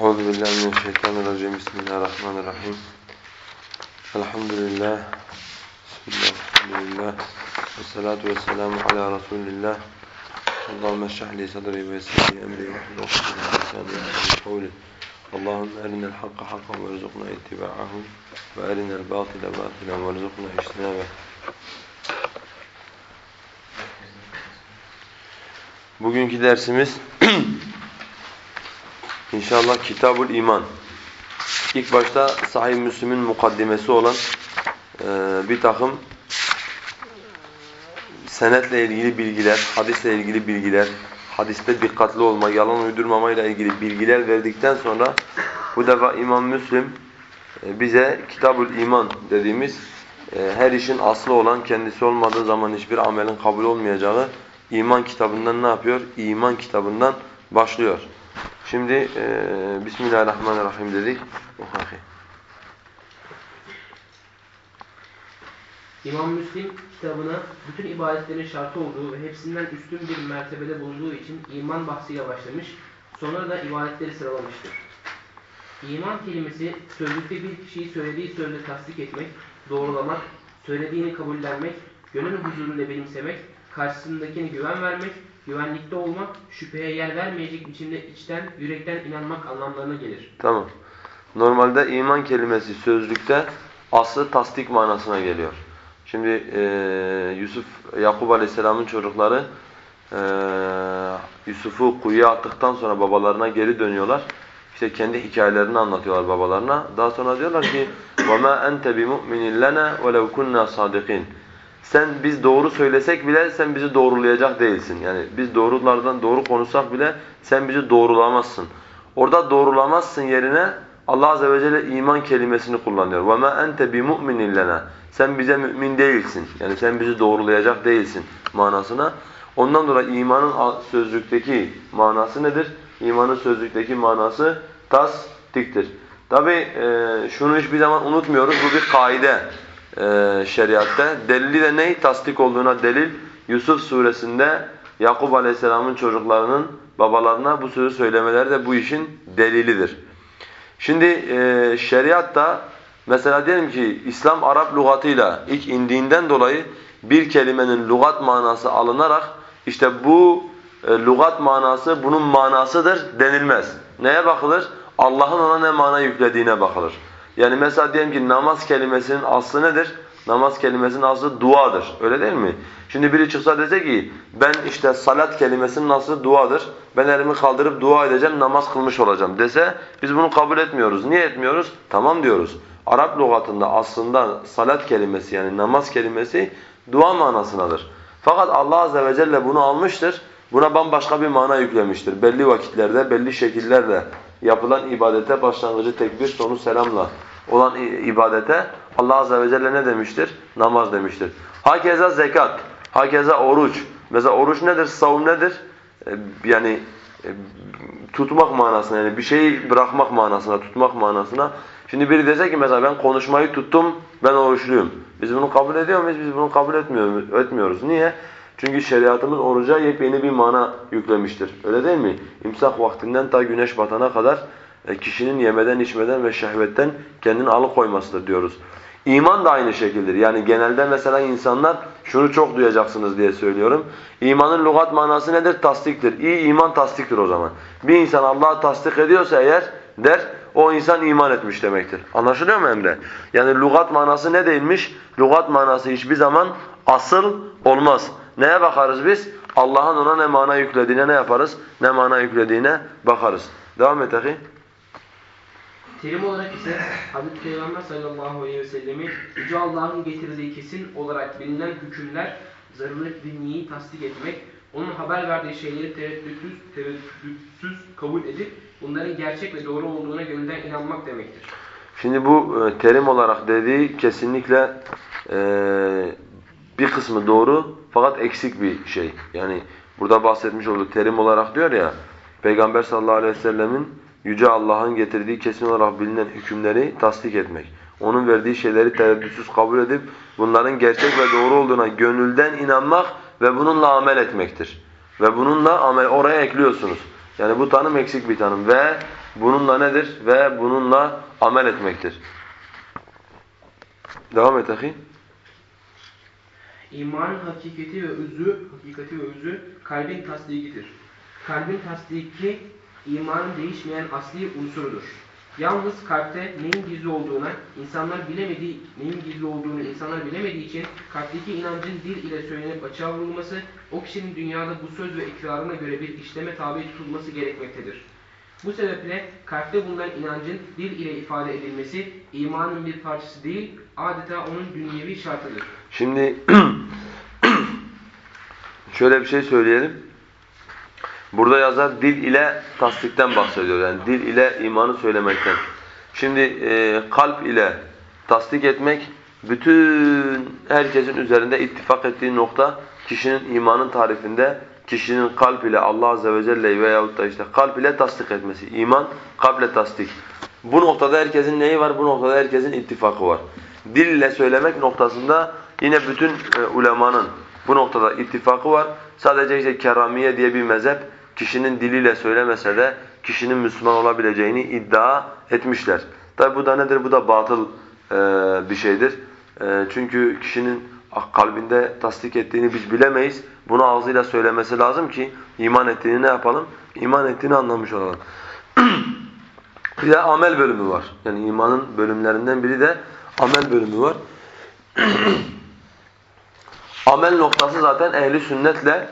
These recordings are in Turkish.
Euzu billahi mineşşeytanirracim. Bismillahirrahmanirrahim. Elhamdülillah. Bismillah. Elhamdülillah. Vessalatu vesselamu ala Resulillah. Allahumme şrah li sadri ve yessir li emri ve hlul. Allahümme erinel hakka hakkan verzukna ittiba'ahu ve erinel batile batilen verzukna ijtinabe. Bugünkü dersimiz İnşallah Kitabul İman. İlk başta Sahih Müslim'in mukaddimesi olan e, bir takım senetle ilgili bilgiler, hadisle ilgili bilgiler, hadiste dikkatli olma, yalan uydurmamayla ilgili bilgiler verdikten sonra bu defa İmam Müslim e, bize Kitabul İman dediğimiz e, her işin aslı olan kendisi olmadığı zaman hiçbir amelin kabul olmayacağı iman kitabından ne yapıyor? İman kitabından başlıyor. Şimdi e, Bismillahirrahmanirrahim dedik. Ohahi. İmam Müslim kitabına bütün ibadetlerin şartı olduğu ve hepsinden üstün bir mertebede bulunduğu için iman bahsiyle başlamış, sonra da ibadetleri sıralamıştır. İman kelimesi sözlükte bir kişiyi söylediği sözle tasdik etmek, doğrulamak, söylediğini kabullenmek, gönül huzuruyla benimsemek, karşısındakine güven vermek, güvenlikte olmak, şüpheye yer vermeyecek biçimde içten, yürekten inanmak anlamlarına gelir. Tamam. Normalde iman kelimesi sözlükte aslı tasdik manasına geliyor. Şimdi e, Yusuf, Yakup Aleyhisselam'ın çocukları e, Yusuf'u kuyuya attıktan sonra babalarına geri dönüyorlar. İşte kendi hikayelerini anlatıyorlar babalarına. Daha sonra diyorlar ki وَمَا أَنْتَ بِمُؤْمِنٍ لَنَا وَلَوْ كُنَّا صَادِقِينَ sen biz doğru söylesek bile sen bizi doğrulayacak değilsin. Yani biz doğrulardan doğru konuşsak bile sen bizi doğrulamazsın. Orada doğrulamazsın yerine Allah azze ve celle iman kelimesini kullanıyor. Ve ma ente bi. Sen bize mümin değilsin. Yani sen bizi doğrulayacak değilsin manasına. Ondan dolayı imanın sözlükteki manası nedir? İmanın sözlükteki manası tasdiktir. Tabi e, şunu hiçbir zaman unutmuyoruz. Bu bir kaide e, şeriatte. Delili de ney? Tasdik olduğuna delil. Yusuf suresinde Yakup aleyhisselamın çocuklarının babalarına bu sözü söylemeleri de bu işin delilidir. Şimdi e, şeriatta mesela diyelim ki İslam Arap lügatıyla ilk indiğinden dolayı bir kelimenin lügat manası alınarak işte bu e, lügat manası bunun manasıdır denilmez. Neye bakılır? Allah'ın ona ne mana yüklediğine bakılır. Yani mesela diyelim ki namaz kelimesinin aslı nedir? Namaz kelimesinin aslı duadır. Öyle değil mi? Şimdi biri çıksa dese ki ben işte salat kelimesinin aslı duadır. Ben elimi kaldırıp dua edeceğim, namaz kılmış olacağım dese biz bunu kabul etmiyoruz. Niye etmiyoruz? Tamam diyoruz. Arap lügatında aslında salat kelimesi yani namaz kelimesi dua manasınadır. Fakat Allah azze ve celle bunu almıştır. Buna bambaşka bir mana yüklemiştir. Belli vakitlerde, belli şekillerle yapılan ibadete başlangıcı tekbir, sonu selamla olan ibadete Allah azze ve celle ne demiştir? Namaz demiştir. Hakeza zekat, hakeza oruç. Mesela oruç nedir? Savun nedir? Ee, yani e, tutmak manasına yani bir şeyi bırakmak manasına, tutmak manasına. Şimdi biri dese ki mesela ben konuşmayı tuttum, ben oruçluyum. Biz bunu kabul ediyor muyuz? Biz bunu kabul etmiyoruz. etmiyoruz. Niye? Çünkü şeriatımız oruca yepyeni bir mana yüklemiştir. Öyle değil mi? İmsak vaktinden ta güneş batana kadar e, kişinin yemeden, içmeden ve şehvetten kendini alıkoymasıdır diyoruz. İman da aynı şekildir. Yani genelde mesela insanlar şunu çok duyacaksınız diye söylüyorum. İmanın lügat manası nedir? Tasdiktir. İyi iman tasdiktir o zaman. Bir insan Allah'ı tasdik ediyorsa eğer der o insan iman etmiş demektir. Anlaşılıyor mu Emre? Yani lügat manası ne değilmiş? Lügat manası hiçbir zaman asıl olmaz. Neye bakarız biz? Allah'ın ona ne mana yüklediğine ne yaparız? Ne mana yüklediğine bakarız. Devam et ahi. Terim olarak ise Hazreti Peygamber sallallahu aleyhi ve sellemin Yüce Allah'ın getirdiği kesin olarak bilinen hükümler, zaruret dinliği tasdik etmek, onun haber verdiği şeyleri tereddütsüz, tereddütsüz kabul edip bunların gerçek ve doğru olduğuna gönülden inanmak demektir. Şimdi bu e, terim olarak dediği kesinlikle e, bir kısmı doğru fakat eksik bir şey. Yani burada bahsetmiş olduğu terim olarak diyor ya Peygamber sallallahu aleyhi ve sellemin Yüce Allah'ın getirdiği kesin olarak bilinen hükümleri tasdik etmek. Onun verdiği şeyleri tereddütsüz kabul edip bunların gerçek ve doğru olduğuna gönülden inanmak ve bununla amel etmektir. Ve bununla amel oraya ekliyorsunuz. Yani bu tanım eksik bir tanım ve bununla nedir? Ve bununla amel etmektir. Devam et ahi. İmanın hakikati ve özü, hakikati ve özü kalbin tasdikidir. Kalbin tasdiki imanın değişmeyen asli unsurudur. Yalnız kalpte neyin gizli olduğuna insanlar bilemediği, neyin gizli olduğunu insanlar bilemediği için kalpteki inancın dil ile söylenip açığa vurulması, o kişinin dünyada bu söz ve ikrarına göre bir işleme tabi tutulması gerekmektedir. Bu sebeple kalpte bulunan inancın dil ile ifade edilmesi imanın bir parçası değil, adeta onun dünyevi şartıdır. Şimdi şöyle bir şey söyleyelim. Burada yazar dil ile tasdikten bahsediyor. Yani dil ile imanı söylemekten. Şimdi e, kalp ile tasdik etmek bütün herkesin üzerinde ittifak ettiği nokta kişinin imanın tarifinde kişinin kalp ile Allah azze ve celle'yi veyahut da işte kalp ile tasdik etmesi. İman kalple tasdik. Bu noktada herkesin neyi var? Bu noktada herkesin ittifakı var. Dil ile söylemek noktasında yine bütün e, ulemanın bu noktada ittifakı var. Sadece işte keramiye diye bir mezhep kişinin diliyle söylemese de kişinin Müslüman olabileceğini iddia etmişler. Tabi bu da nedir? Bu da batıl e, bir şeydir. E, çünkü kişinin kalbinde tasdik ettiğini biz bilemeyiz. Bunu ağzıyla söylemesi lazım ki iman ettiğini ne yapalım? İman ettiğini anlamış olalım. bir de amel bölümü var. Yani imanın bölümlerinden biri de amel bölümü var. amel noktası zaten ehli sünnetle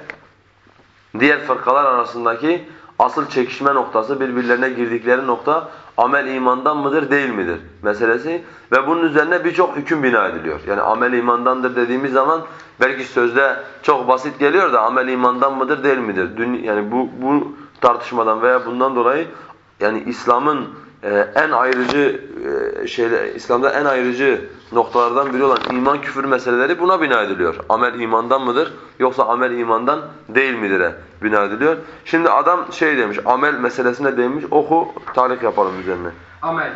diğer fırkalar arasındaki asıl çekişme noktası, birbirlerine girdikleri nokta amel imandan mıdır değil midir meselesi ve bunun üzerine birçok hüküm bina ediliyor. Yani amel imandandır dediğimiz zaman belki sözde çok basit geliyor da amel imandan mıdır değil midir? Yani bu bu tartışmadan veya bundan dolayı yani İslam'ın en ayrıcı e, şeyler İslam'da en ayrıcı noktalardan biri olan iman küfür meseleleri buna bina ediliyor. Amel imandan mıdır yoksa amel imandan değil midir'e bina ediliyor. Şimdi adam şey demiş, amel meselesine değinmiş, oku, talik yapalım üzerine. Amel,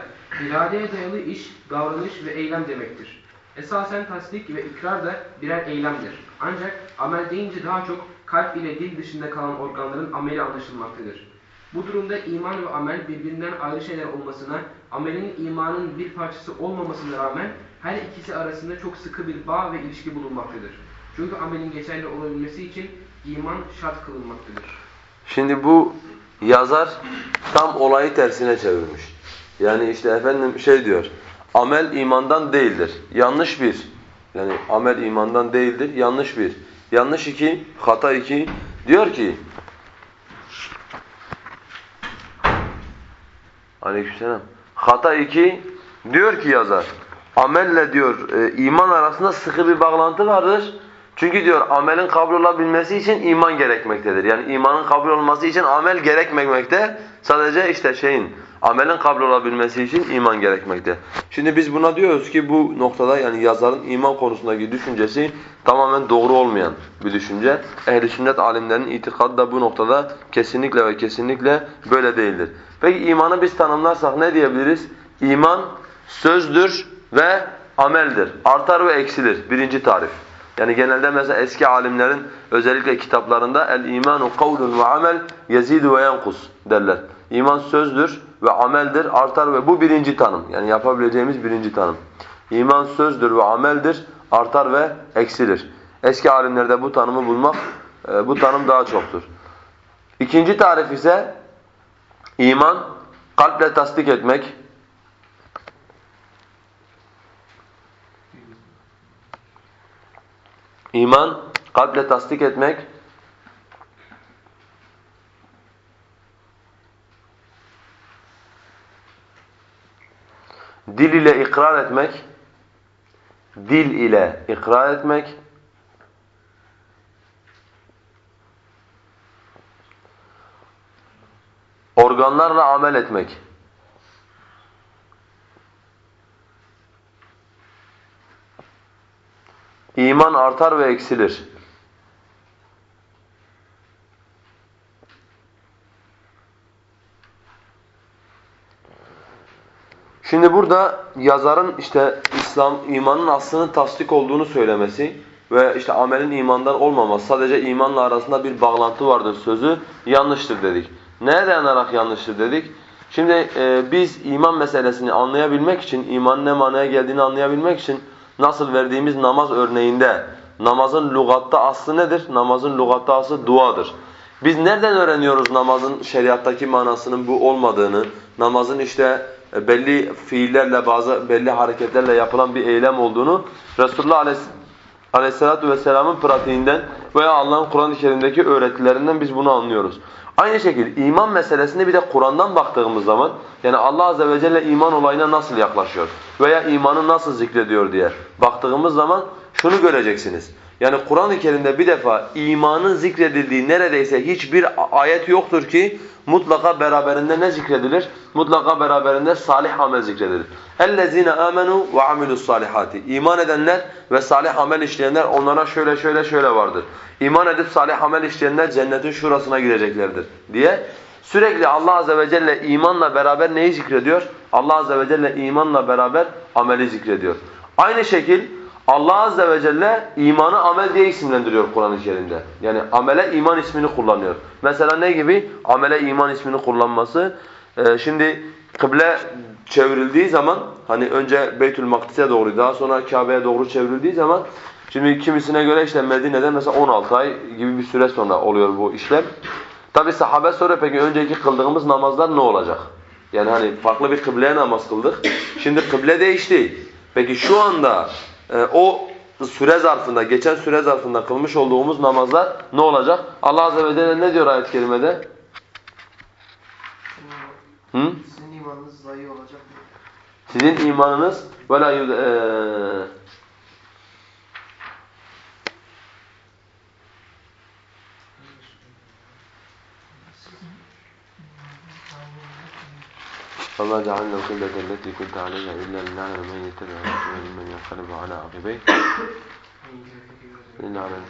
iradeye dayalı iş, davranış ve eylem demektir. Esasen tasdik ve ikrar da birer eylemdir. Ancak amel deyince daha çok kalp ile dil dışında kalan organların ameli anlaşılmaktadır. Bu durumda iman ve amel birbirinden ayrı şeyler olmasına, amelin imanın bir parçası olmamasına rağmen her ikisi arasında çok sıkı bir bağ ve ilişki bulunmaktadır. Çünkü amelin geçerli olabilmesi için iman şart kılınmaktadır. Şimdi bu yazar tam olayı tersine çevirmiş. Yani işte efendim şey diyor, amel imandan değildir. Yanlış bir. Yani amel imandan değildir, yanlış bir. Yanlış iki, hata iki. Diyor ki, Aleykümselam. Hata iki, diyor ki yazar, amelle diyor e, iman arasında sıkı bir bağlantı vardır. Çünkü diyor amelin kabul olabilmesi için iman gerekmektedir. Yani imanın kabul olması için amel gerekmemekte. Sadece işte şeyin amelin kabul olabilmesi için iman gerekmekte. Şimdi biz buna diyoruz ki bu noktada yani yazarın iman konusundaki düşüncesi tamamen doğru olmayan bir düşünce. Ehli sünnet alimlerinin itikadı da bu noktada kesinlikle ve kesinlikle böyle değildir. Peki imanı biz tanımlarsak ne diyebiliriz? İman sözdür ve ameldir. Artar ve eksilir. Birinci tarif. Yani genelde mesela eski alimlerin özellikle kitaplarında el imanu kavlun ve amel yezidu ve yankus derler. İman sözdür ve ameldir, artar ve bu birinci tanım. Yani yapabileceğimiz birinci tanım. İman sözdür ve ameldir, artar ve eksilir. Eski alimlerde bu tanımı bulmak, e, bu tanım daha çoktur. İkinci tarif ise iman kalple tasdik etmek, İman, kalple tasdik etmek, dil ile ikrar etmek, dil ile ikrar etmek, organlarla amel etmek. İman artar ve eksilir. Şimdi burada yazarın işte İslam imanın aslının tasdik olduğunu söylemesi ve işte amelin imandan olmaması sadece imanla arasında bir bağlantı vardır sözü yanlıştır dedik. Neye dayanarak yanlıştır dedik? Şimdi e, biz iman meselesini anlayabilmek için, imanın ne manaya geldiğini anlayabilmek için nasıl verdiğimiz namaz örneğinde namazın lügatta aslı nedir? Namazın lügatta aslı duadır. Biz nereden öğreniyoruz namazın şeriattaki manasının bu olmadığını, namazın işte belli fiillerle, bazı belli hareketlerle yapılan bir eylem olduğunu Resulullah Aleyhis- Aleyhisselatü Vesselam'ın pratiğinden veya Allah'ın Kur'an-ı Kerim'deki öğretilerinden biz bunu anlıyoruz. Aynı şekilde iman meselesinde bir de Kur'an'dan baktığımız zaman yani Allah Azze ve Celle iman olayına nasıl yaklaşıyor veya imanı nasıl zikrediyor diye baktığımız zaman şunu göreceksiniz. Yani Kur'an-ı Kerim'de bir defa imanın zikredildiği neredeyse hiçbir ayet yoktur ki mutlaka beraberinde ne zikredilir? Mutlaka beraberinde salih amel zikredilir. اَلَّذ۪ينَ آمَنُوا وَعَمِلُوا الصَّالِحَاتِ İman edenler ve salih amel işleyenler onlara şöyle şöyle şöyle vardır. İman edip salih amel işleyenler cennetin şurasına gireceklerdir diye sürekli Allah Azze ve Celle imanla beraber neyi zikrediyor? Allah Azze ve Celle imanla beraber ameli zikrediyor. Aynı şekil Allah Azze ve Celle imanı amel diye isimlendiriyor Kur'an-ı Kerim'de. Yani amele iman ismini kullanıyor. Mesela ne gibi? Amele iman ismini kullanması. Ee, şimdi kıble çevrildiği zaman hani önce Beytül Makdis'e doğru daha sonra Kabe'ye doğru çevrildiği zaman şimdi kimisine göre işte Medine'de mesela 16 ay gibi bir süre sonra oluyor bu işlem. Tabi sahabe soruyor peki önceki kıldığımız namazlar ne olacak? Yani hani farklı bir kıbleye namaz kıldık. Şimdi kıble değişti. Peki şu anda o süre zarfında, geçen süre zarfında kılmış olduğumuz namazlar ne olacak? Allah Azze ve Celle ne diyor ayet-i kerimede? Hı? Sizin imanınız zayi olacak mı? Sizin imanınız وَلَا يُدْ... Ee, وَمَا جَعَلْنَا الْقِبْلَةَ الَّتِي كُنْتَ عَلَيْهَا إِلَّا لِنَعْلَمَ مَنْ يَتَّبِعُ الرَّسُولَ مِمَّنْ يَنقَلِبُ عَلَى عَقِبَيْهِ لِنَعْلَمَ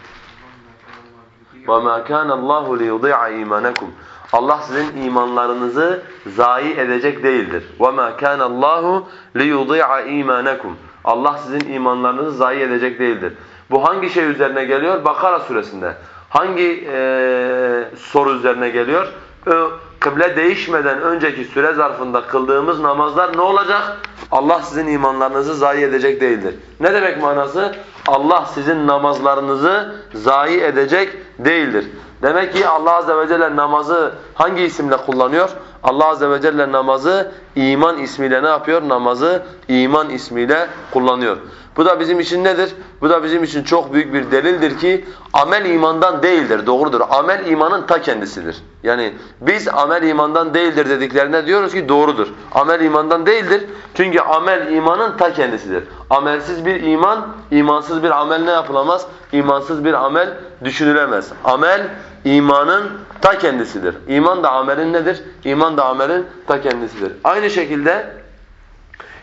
وَمَا كَانَ اللّٰهُ لِيُضِيعَ اِيمَانَكُمْ Allah sizin imanlarınızı zayi edecek değildir. وَمَا كَانَ اللّٰهُ لِيُضِيعَ اِيمَانَكُمْ Allah sizin imanlarınızı zayi edecek değildir. Bu hangi şey üzerine geliyor? Bakara suresinde. Hangi e, soru üzerine geliyor? Ö, kıble değişmeden önceki süre zarfında kıldığımız namazlar ne olacak? Allah sizin imanlarınızı zayi edecek değildir. Ne demek manası? Allah sizin namazlarınızı zayi edecek değildir. Demek ki Allah Azze ve Celle namazı hangi isimle kullanıyor? Allah Azze ve Celle namazı iman ismiyle ne yapıyor? Namazı iman ismiyle kullanıyor. Bu da bizim için nedir? Bu da bizim için çok büyük bir delildir ki amel imandan değildir, doğrudur. Amel imanın ta kendisidir. Yani biz amel imandan değildir dediklerine diyoruz ki doğrudur. Amel imandan değildir. Çünkü amel imanın ta kendisidir. Amelsiz bir iman, imansız bir amel ne yapılamaz? İmansız bir amel düşünülemez. Amel imanın ta kendisidir. İman da amelin nedir? İman da amelin ta kendisidir. Aynı şekilde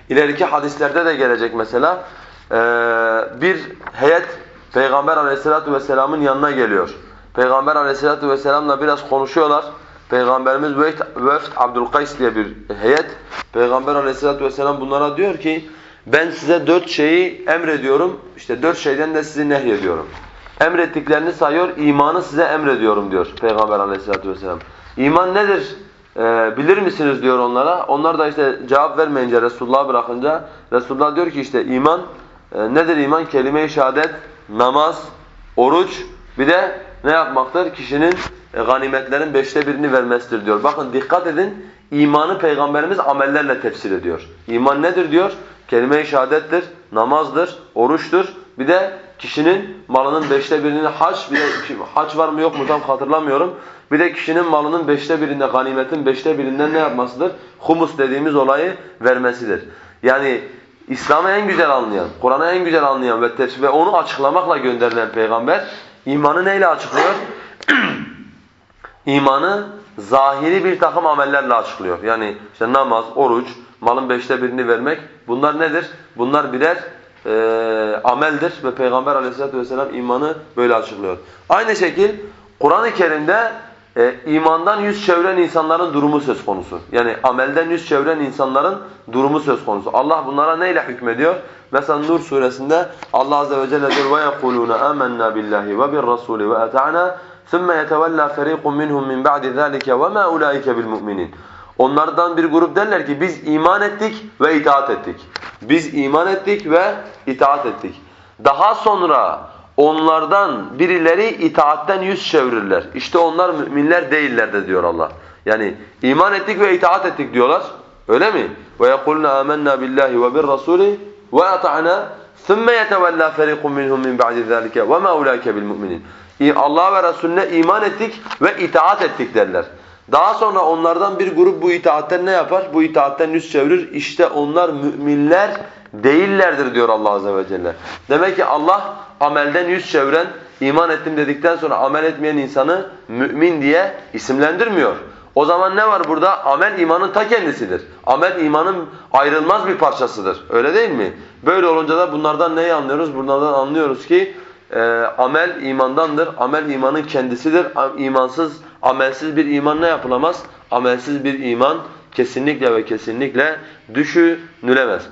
ileriki hadislerde de gelecek mesela ee, bir heyet Peygamber aleyhissalatu vesselamın yanına geliyor. Peygamber aleyhissalatu vesselamla biraz konuşuyorlar. Peygamberimiz Vefd Abdülkays diye bir heyet. Peygamber aleyhissalatu vesselam bunlara diyor ki ben size dört şeyi emrediyorum. İşte dört şeyden de sizi nehyediyorum. Emrettiklerini sayıyor, imanı size emrediyorum diyor Peygamber aleyhissalatu vesselam. İman nedir? Ee, bilir misiniz diyor onlara. Onlar da işte cevap vermeyince Resulullah'a bırakınca Resulullah diyor ki işte iman e, nedir iman? Kelime-i şehadet, namaz, oruç bir de ne yapmaktır? Kişinin e, ganimetlerin beşte birini vermesidir diyor. Bakın dikkat edin imanı Peygamberimiz amellerle tefsir ediyor. İman nedir diyor? Kelime-i şehadettir, namazdır, oruçtur. Bir de kişinin malının beşte birini haç, bir de haç var mı yok mu tam hatırlamıyorum. Bir de kişinin malının beşte birinde, ganimetin beşte birinden ne yapmasıdır? Humus dediğimiz olayı vermesidir. Yani İslam'ı en güzel anlayan, Kur'an'ı en güzel anlayan ve, tefsir, ve onu açıklamakla gönderilen peygamber imanı neyle açıklıyor? İmanı zahiri bir takım amellerle açıklıyor. Yani işte namaz, oruç, malın beşte birini vermek bunlar nedir? Bunlar birer e, ameldir ve Peygamber aleyhissalatu vesselam imanı böyle açıklıyor. Aynı şekil Kur'an-ı Kerim'de e, imandan yüz çeviren insanların durumu söz konusu. Yani amelden yüz çeviren insanların durumu söz konusu. Allah bunlara neyle hükmediyor? Mesela Nur suresinde Allah azze ve celle diyor وَيَقُولُونَ آمَنَّا بِاللّٰهِ وَبِالرَّسُولِ وَأَتَعْنَا ثُمَّ يَتَوَلَّى فَرِيقٌ مِّنْهُمْ مِنْ بَعْدِ ذَٰلِكَ وَمَا أُولَٰئِكَ بِالْمُؤْمِنِينَ Onlardan bir grup derler ki biz iman ettik ve itaat ettik. Biz iman ettik ve itaat ettik. Daha sonra onlardan birileri itaatten yüz çevirirler. İşte onlar müminler değiller de diyor Allah. Yani iman ettik ve itaat ettik diyorlar. Öyle mi? Ve yekuluna amennâ billahi ve bir rasûli ve ata'na ثُمَّ يَتَوَلَّى فَرِيقٌ مِّنْهُمْ مِنْ بَعْدِ ذَٰلِكَ وَمَا اُولَٰئِكَ بِالْمُؤْمِنِينَ Allah'a ve Resulüne iman ettik ve itaat ettik derler. Daha sonra onlardan bir grup bu itaatten ne yapar? Bu itaatten yüz çevirir. İşte onlar müminler değillerdir diyor Allah Azze ve Celle. Demek ki Allah amelden yüz çeviren, iman ettim dedikten sonra amel etmeyen insanı mümin diye isimlendirmiyor. O zaman ne var burada? Amel imanın ta kendisidir. Amel imanın ayrılmaz bir parçasıdır. Öyle değil mi? Böyle olunca da bunlardan neyi anlıyoruz? Bunlardan anlıyoruz ki e, amel imandandır. Amel imanın kendisidir. İmansız, amelsiz bir iman ne yapılamaz? Amelsiz bir iman kesinlikle ve kesinlikle düşünülemez.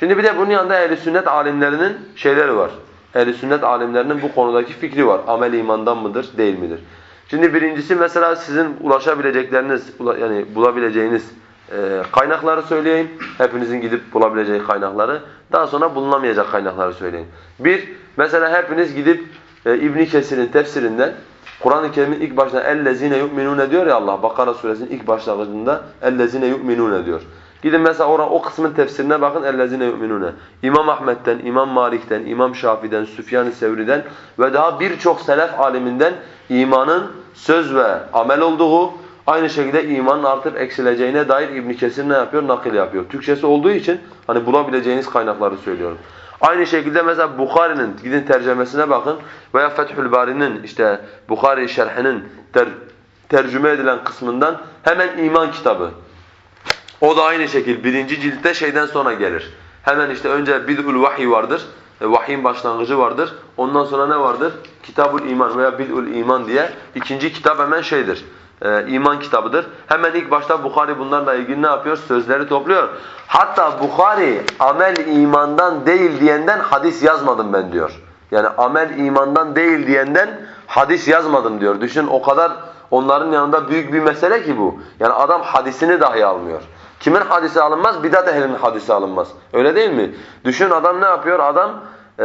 Şimdi bir de bunun yanında ehl sünnet alimlerinin şeyleri var. ehl sünnet alimlerinin bu konudaki fikri var. Amel imandan mıdır, değil midir? Şimdi birincisi mesela sizin ulaşabilecekleriniz, yani bulabileceğiniz e, kaynakları söyleyeyim. Hepinizin gidip bulabileceği kaynakları. Daha sonra bulunamayacak kaynakları söyleyeyim. Bir, mesela hepiniz gidip e, İbn Kesir'in tefsirinden Kur'an-ı Kerim'in ilk başında ellezine yu'minune diyor ya Allah Bakara suresinin ilk başlangıcında ellezine yu'minune diyor. Gidin mesela orada o kısmın tefsirine bakın ellezine yu'minune. İmam Ahmet'ten, İmam Malik'ten, İmam Şafi'den, Süfyan-ı Sevri'den ve daha birçok selef aliminden imanın söz ve amel olduğu, aynı şekilde imanın artıp eksileceğine dair İbn Kesir ne yapıyor? Nakil yapıyor. Türkçesi olduğu için hani bulabileceğiniz kaynakları söylüyorum. Aynı şekilde mesela Bukhari'nin gidin tercümesine bakın veya Fethül Bari'nin işte Bukhari şerhinin ter, tercüme edilen kısmından hemen iman kitabı. O da aynı şekilde birinci ciltte şeyden sonra gelir. Hemen işte önce Bid'ül Vahiy vardır. E, vahyin başlangıcı vardır. Ondan sonra ne vardır? Kitabul İman veya Bid'ül İman diye ikinci kitap hemen şeydir. E, iman kitabıdır. Hemen ilk başta Bukhari bunlarla ilgili ne yapıyor? Sözleri topluyor. Hatta Bukhari amel imandan değil diyenden hadis yazmadım ben diyor. Yani amel imandan değil diyenden hadis yazmadım diyor. Düşün o kadar onların yanında büyük bir mesele ki bu. Yani adam hadisini dahi almıyor. Kimin hadisi alınmaz? Bidat ehlinin hadisi alınmaz. Öyle değil mi? Düşün adam ne yapıyor? Adam e,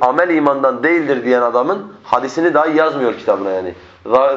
amel imandan değildir diyen adamın hadisini dahi yazmıyor kitabına yani.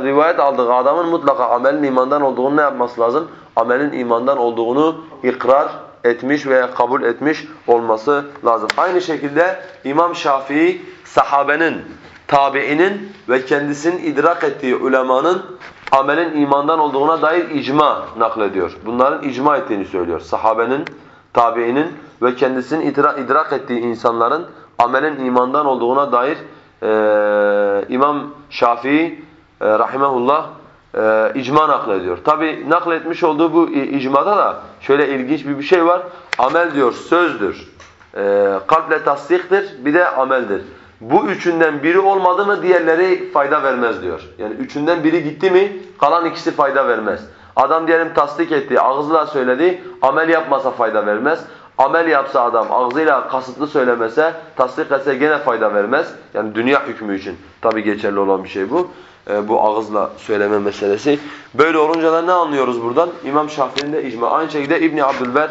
Rivayet aldığı adamın mutlaka amelin imandan olduğunu ne yapması lazım? Amelin imandan olduğunu ikrar etmiş veya kabul etmiş olması lazım. Aynı şekilde İmam Şafii sahabenin, tabiinin ve kendisinin idrak ettiği ulemanın amelin imandan olduğuna dair icma naklediyor. Bunların icma ettiğini söylüyor. Sahabenin, tabiinin ve kendisinin idrak ettiği insanların amelin imandan olduğuna dair e, İmam Şafii e, rahimehullah e, icma naklediyor. Tabi nakletmiş olduğu bu icmada da şöyle ilginç bir bir şey var. Amel diyor sözdür, e, kalple tasdiktir, bir de ameldir. Bu üçünden biri olmadı mı diğerleri fayda vermez diyor. Yani üçünden biri gitti mi kalan ikisi fayda vermez. Adam diyelim tasdik etti, ağzıyla söyledi, amel yapmasa fayda vermez. Amel yapsa adam ağzıyla kasıtlı söylemese, tasdik etse gene fayda vermez. Yani dünya hükmü için tabi geçerli olan bir şey bu. Ee, bu ağızla söyleme meselesi. Böyle olunca da ne anlıyoruz buradan? İmam Şafii'nin de icma. Aynı şekilde İbni Abdülber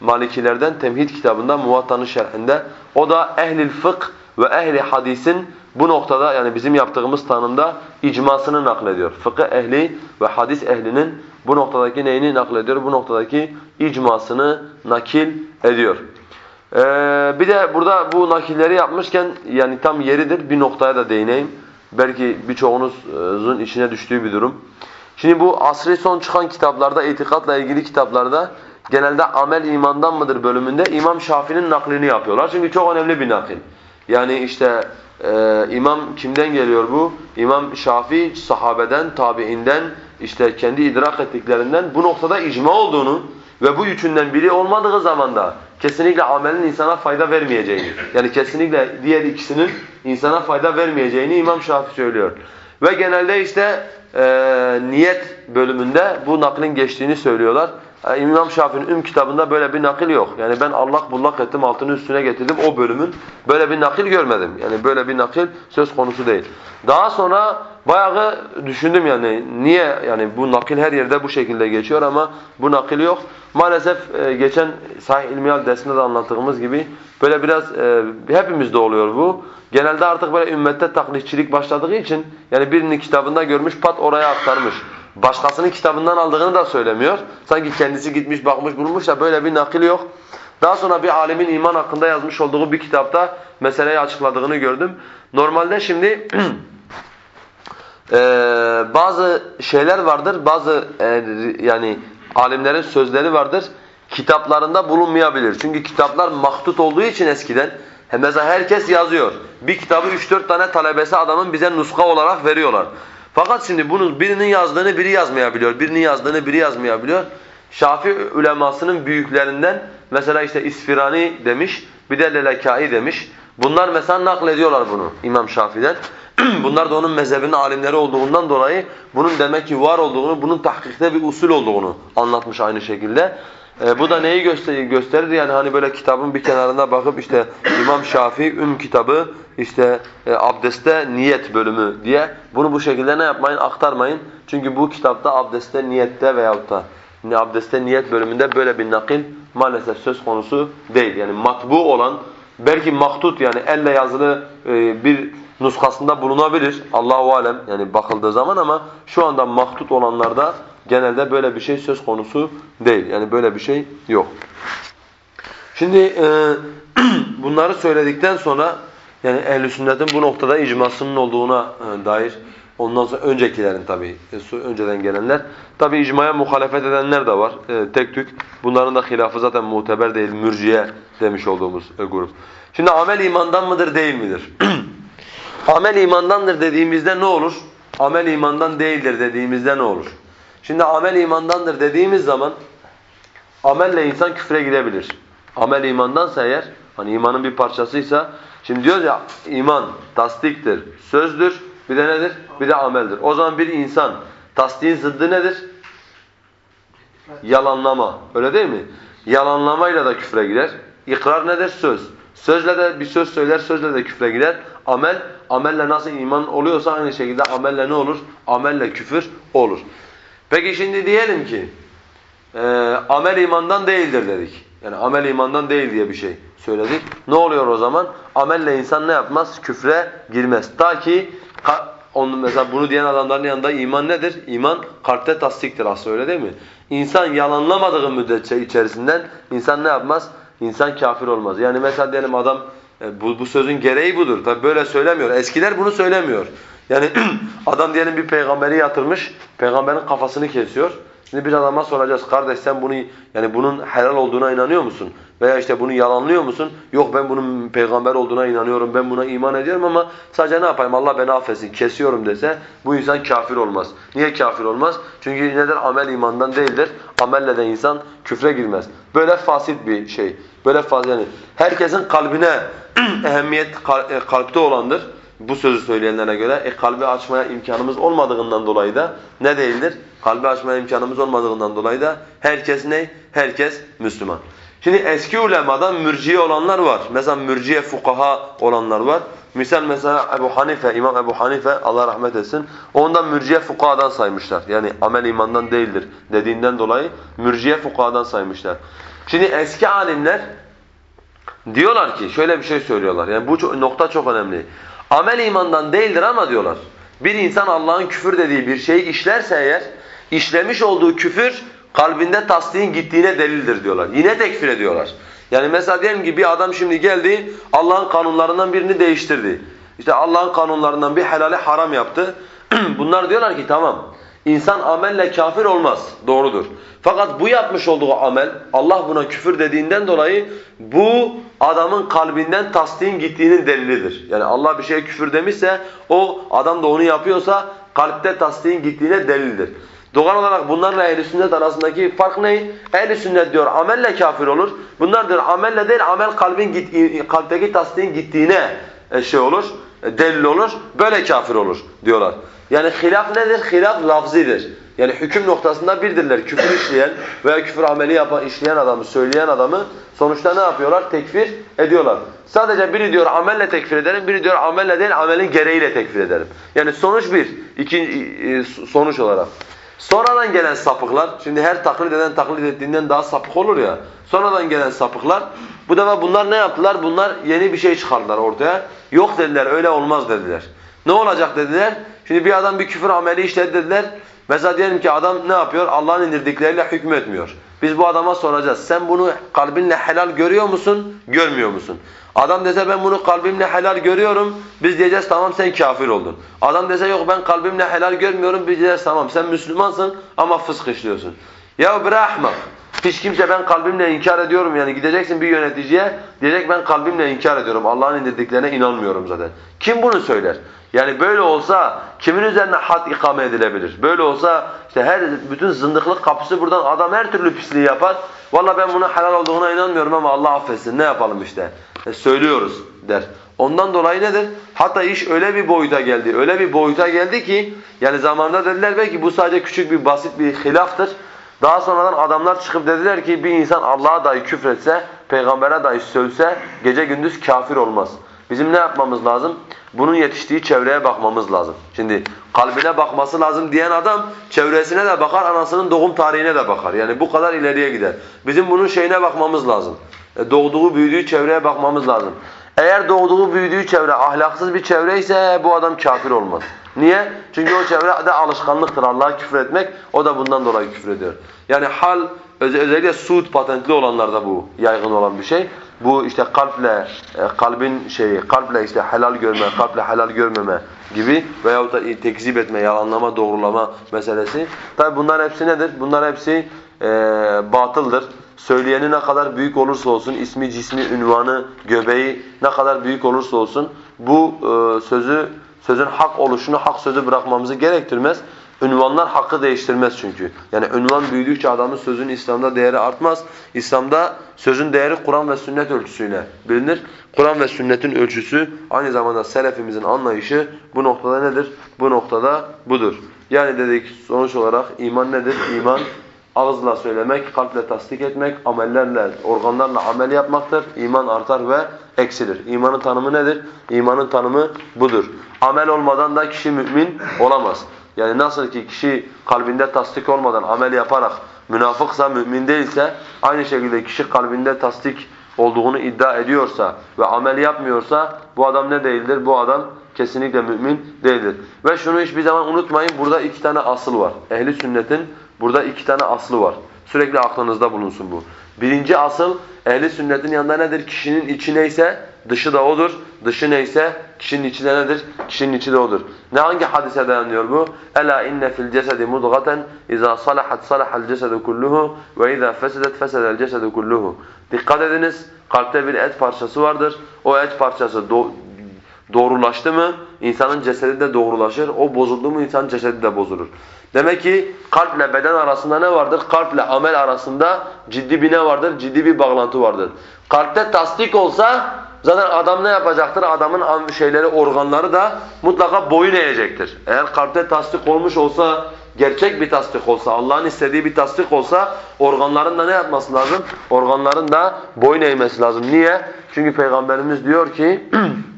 Malikilerden Temhid kitabında Muvatta'nın şerhinde. O da ehlil fıkh ve ehli hadisin bu noktada yani bizim yaptığımız tanımda icmasını naklediyor. Fıkıh ehli ve hadis ehlinin bu noktadaki neyini naklediyor? Bu noktadaki icmasını nakil ediyor. Ee, bir de burada bu nakilleri yapmışken yani tam yeridir bir noktaya da değineyim. Belki birçoğunuzun içine düştüğü bir durum. Şimdi bu asri son çıkan kitaplarda, itikatla ilgili kitaplarda genelde amel imandan mıdır bölümünde İmam Şafii'nin naklini yapıyorlar. Çünkü çok önemli bir nakil. Yani işte e, imam kimden geliyor bu? İmam Şafii sahabeden, tabiinden, işte kendi idrak ettiklerinden bu noktada icma olduğunu ve bu üçünden biri olmadığı zaman da kesinlikle amelin insana fayda vermeyeceğini, yani kesinlikle diğer ikisinin insana fayda vermeyeceğini İmam Şafii söylüyor. Ve genelde işte e, niyet bölümünde bu naklin geçtiğini söylüyorlar. İmam Şafii'nin Üm kitabında böyle bir nakil yok. Yani ben allak bullak ettim, altını üstüne getirdim o bölümün böyle bir nakil görmedim. Yani böyle bir nakil söz konusu değil. Daha sonra bayağı düşündüm yani niye yani bu nakil her yerde bu şekilde geçiyor ama bu nakil yok. Maalesef e, geçen Sahih İlmihal dersinde de anlattığımız gibi böyle biraz e, hepimizde oluyor bu. Genelde artık böyle ümmette taklitçilik başladığı için yani birinin kitabında görmüş pat oraya aktarmış. Başkasının kitabından aldığını da söylemiyor. Sanki kendisi gitmiş bakmış bulmuş da böyle bir nakil yok. Daha sonra bir alimin iman hakkında yazmış olduğu bir kitapta meseleyi açıkladığını gördüm. Normalde şimdi e, bazı şeyler vardır, bazı e, yani alimlerin sözleri vardır. Kitaplarında bulunmayabilir. Çünkü kitaplar mahdut olduğu için eskiden mesela herkes yazıyor. Bir kitabı 3-4 tane talebesi adamın bize nuska olarak veriyorlar. Fakat şimdi bunun birinin yazdığını biri yazmayabiliyor. Birinin yazdığını biri yazmayabiliyor. Şafi ulemasının büyüklerinden mesela işte İsfirani demiş, bir de Lelekai demiş. Bunlar mesela naklediyorlar bunu İmam Şafi'den. Bunlar da onun mezhebinin alimleri olduğundan dolayı bunun demek ki var olduğunu, bunun tahkikte bir usul olduğunu anlatmış aynı şekilde. E, bu da neyi gösterir? gösterir? Yani hani böyle kitabın bir kenarına bakıp işte İmam Şafii Üm kitabı işte e, abdeste niyet bölümü diye bunu bu şekilde ne yapmayın? Aktarmayın. Çünkü bu kitapta abdeste niyette veyahut da abdeste niyet bölümünde böyle bir nakil maalesef söz konusu değil. Yani matbu olan belki maktut yani elle yazılı e, bir nuskasında bulunabilir. Allahu alem yani bakıldığı zaman ama şu anda maktut olanlarda genelde böyle bir şey söz konusu değil. Yani böyle bir şey yok. Şimdi e, bunları söyledikten sonra yani ehl sünnetin bu noktada icmasının olduğuna e, dair ondan sonra öncekilerin tabii e, önceden gelenler tabii icmaya muhalefet edenler de var. E, tek tük bunların da hilafı zaten muteber değil mürciye demiş olduğumuz e, grup. Şimdi amel imandan mıdır değil midir? amel imandandır dediğimizde ne olur? Amel imandan değildir dediğimizde ne olur? Şimdi amel imandandır dediğimiz zaman amelle insan küfre gidebilir. Amel imandansa eğer, hani imanın bir parçasıysa, şimdi diyoruz ya iman tasdiktir, sözdür, bir de nedir? Bir de ameldir. O zaman bir insan tasdiğin zıddı nedir? Yalanlama. Öyle değil mi? Yalanlamayla da küfre girer. İkrar nedir? Söz. Sözle de bir söz söyler, sözle de küfre gider. Amel, amelle nasıl iman oluyorsa aynı şekilde amelle ne olur? Amelle küfür olur. Peki şimdi diyelim ki e, amel imandan değildir dedik. Yani amel imandan değil diye bir şey söyledik. Ne oluyor o zaman? Amelle insan ne yapmaz? Küfre girmez. Ta ki onun mesela bunu diyen adamların yanında iman nedir? İman kalpte tasdiktir aslında öyle değil mi? İnsan yalanlamadığı müddetçe içerisinden insan ne yapmaz? İnsan kafir olmaz. Yani mesela diyelim adam e, bu, bu sözün gereği budur. Tabi böyle söylemiyor. Eskiler bunu söylemiyor. Yani adam diyelim bir peygamberi yatırmış, peygamberin kafasını kesiyor. Şimdi bir adama soracağız, kardeş sen bunu yani bunun helal olduğuna inanıyor musun? Veya işte bunu yalanlıyor musun? Yok ben bunun peygamber olduğuna inanıyorum, ben buna iman ediyorum ama sadece ne yapayım Allah beni affetsin, kesiyorum dese bu insan kafir olmaz. Niye kafir olmaz? Çünkü nedir? Amel imandan değildir. Amelle de insan küfre girmez. Böyle fasit bir şey. Böyle fasit yani herkesin kalbine ehemmiyet e, kalpte olandır bu sözü söyleyenlere göre e, kalbi açmaya imkanımız olmadığından dolayı da ne değildir? Kalbi açmaya imkanımız olmadığından dolayı da herkes ne? Herkes Müslüman. Şimdi eski ulemadan mürciye olanlar var. Mesela mürciye fukaha olanlar var. Misal mesela Ebu Hanife, İmam Ebu Hanife Allah rahmet etsin. Ondan mürciye fukahadan saymışlar. Yani amel imandan değildir dediğinden dolayı mürciye fukahadan saymışlar. Şimdi eski alimler diyorlar ki şöyle bir şey söylüyorlar. Yani bu nokta çok önemli. Amel imandan değildir ama diyorlar. Bir insan Allah'ın küfür dediği bir şeyi işlerse eğer, işlemiş olduğu küfür kalbinde tasdiğin gittiğine delildir diyorlar. Yine tekfir ediyorlar. Yani mesela diyelim ki bir adam şimdi geldi, Allah'ın kanunlarından birini değiştirdi. İşte Allah'ın kanunlarından bir helali haram yaptı. Bunlar diyorlar ki tamam, insan amelle kafir olmaz, doğrudur. Fakat bu yapmış olduğu amel, Allah buna küfür dediğinden dolayı bu adamın kalbinden tasdiğin gittiğinin delilidir. Yani Allah bir şeye küfür demişse o adam da onu yapıyorsa kalpte tasdiğin gittiğine delildir. Doğal olarak bunlarla ehl sünnet arasındaki fark ne? ehl sünnet diyor amelle kafir olur. Bunlar diyor amelle değil amel kalbin git, kalpteki tasdiğin gittiğine e, şey olur. Delil olur, böyle kafir olur diyorlar. Yani hilaf nedir? Hilaf lafzidir. Yani hüküm noktasında birdirler. Küfür işleyen veya küfür ameli yapan, işleyen adamı, söyleyen adamı sonuçta ne yapıyorlar? Tekfir ediyorlar. Sadece biri diyor amelle tekfir ederim, biri diyor amelle değil amelin gereğiyle tekfir ederim. Yani sonuç bir, ikinci e, sonuç olarak. Sonradan gelen sapıklar, şimdi her taklit eden taklit ettiğinden daha sapık olur ya. Sonradan gelen sapıklar, bu defa bunlar ne yaptılar? Bunlar yeni bir şey çıkardılar ortaya. Yok dediler, öyle olmaz dediler. Ne olacak dediler? Şimdi bir adam bir küfür ameli işledi dediler. Mesela diyelim ki adam ne yapıyor? Allah'ın indirdikleriyle hükmetmiyor. Biz bu adama soracağız. Sen bunu kalbinle helal görüyor musun? Görmüyor musun? Adam dese ben bunu kalbimle helal görüyorum. Biz diyeceğiz tamam sen kafir oldun. Adam dese yok ben kalbimle helal görmüyorum. Biz diyeceğiz tamam sen Müslümansın ama fısk işliyorsun. Ya bre ahmak. Hiç kimse ben kalbimle inkar ediyorum yani gideceksin bir yöneticiye diyecek ben kalbimle inkar ediyorum. Allah'ın indirdiklerine inanmıyorum zaten. Kim bunu söyler? Yani böyle olsa kimin üzerine had ikame edilebilir? Böyle olsa işte her bütün zındıklık kapısı buradan adam her türlü pisliği yapar. Valla ben buna helal olduğuna inanmıyorum ama Allah affetsin ne yapalım işte. E, söylüyoruz der. Ondan dolayı nedir? Hatta iş öyle bir boyuta geldi. Öyle bir boyuta geldi ki yani zamanında dediler belki bu sadece küçük bir basit bir hilaftır. Daha sonradan adamlar çıkıp dediler ki bir insan Allah'a dahi küfretse, peygambere dahi sövse gece gündüz kafir olmaz. Bizim ne yapmamız lazım? Bunun yetiştiği çevreye bakmamız lazım. Şimdi kalbine bakması lazım diyen adam çevresine de bakar, anasının doğum tarihine de bakar. Yani bu kadar ileriye gider. Bizim bunun şeyine bakmamız lazım. E, Doğduğu, büyüdüğü çevreye bakmamız lazım. Eğer doğduğu, büyüdüğü çevre ahlaksız bir çevre ise bu adam kafir olmaz. Niye? Çünkü o çevrede alışkanlıktır Allah'a küfür etmek. O da bundan dolayı küfür ediyor. Yani hal öz özellikle suud patentli olanlarda bu yaygın olan bir şey. Bu işte kalple e, kalbin şeyi, kalple işte helal görme, kalple helal görmeme gibi veyahut da tekzip etme, yalanlama, doğrulama meselesi. Tabi bunlar hepsi nedir? Bunlar hepsi e, batıldır. Söyleyeni ne kadar büyük olursa olsun, ismi, cismi, ünvanı, göbeği ne kadar büyük olursa olsun bu e, sözü sözün hak oluşunu, hak sözü bırakmamızı gerektirmez. Ünvanlar hakkı değiştirmez çünkü. Yani ünvan büyüdükçe adamın sözün İslam'da değeri artmaz. İslam'da sözün değeri Kur'an ve sünnet ölçüsüyle bilinir. Kur'an ve sünnetin ölçüsü aynı zamanda selefimizin anlayışı bu noktada nedir? Bu noktada budur. Yani dedik sonuç olarak iman nedir? İman ağızla söylemek, kalple tasdik etmek, amellerle, organlarla amel yapmaktır. İman artar ve eksilir. İmanın tanımı nedir? İmanın tanımı budur. Amel olmadan da kişi mümin olamaz. Yani nasıl ki kişi kalbinde tasdik olmadan amel yaparak münafıksa, mümin değilse aynı şekilde kişi kalbinde tasdik olduğunu iddia ediyorsa ve amel yapmıyorsa bu adam ne değildir? Bu adam kesinlikle mümin değildir. Ve şunu hiçbir zaman unutmayın burada iki tane asıl var. Ehli sünnetin burada iki tane aslı var. Sürekli aklınızda bulunsun bu. Birinci asıl ehli sünnetin yanında nedir? Kişinin içi neyse dışı da odur. Dışı neyse kişinin içi de nedir? Kişinin içi de odur. Ne hangi hadise dayanıyor bu? Ela inne fil cesedi mudgaten iza salahat salahal cesedu kulluhu ve iza fesedet fesedel cesedu kulluhu. Dikkat ediniz. Kalpte bir et parçası vardır. O et parçası do doğrulaştı mı insanın cesedi de doğrulaşır. O bozuldu mu insanın cesedi de bozulur. Demek ki kalple beden arasında ne vardır? Kalple amel arasında ciddi bir ne vardır? Ciddi bir bağlantı vardır. Kalpte tasdik olsa zaten adam ne yapacaktır? Adamın şeyleri, organları da mutlaka boyun eğecektir. Eğer kalpte tasdik olmuş olsa, gerçek bir tasdik olsa, Allah'ın istediği bir tasdik olsa organların da ne yapması lazım? Organların da boyun eğmesi lazım. Niye? Çünkü Peygamberimiz diyor ki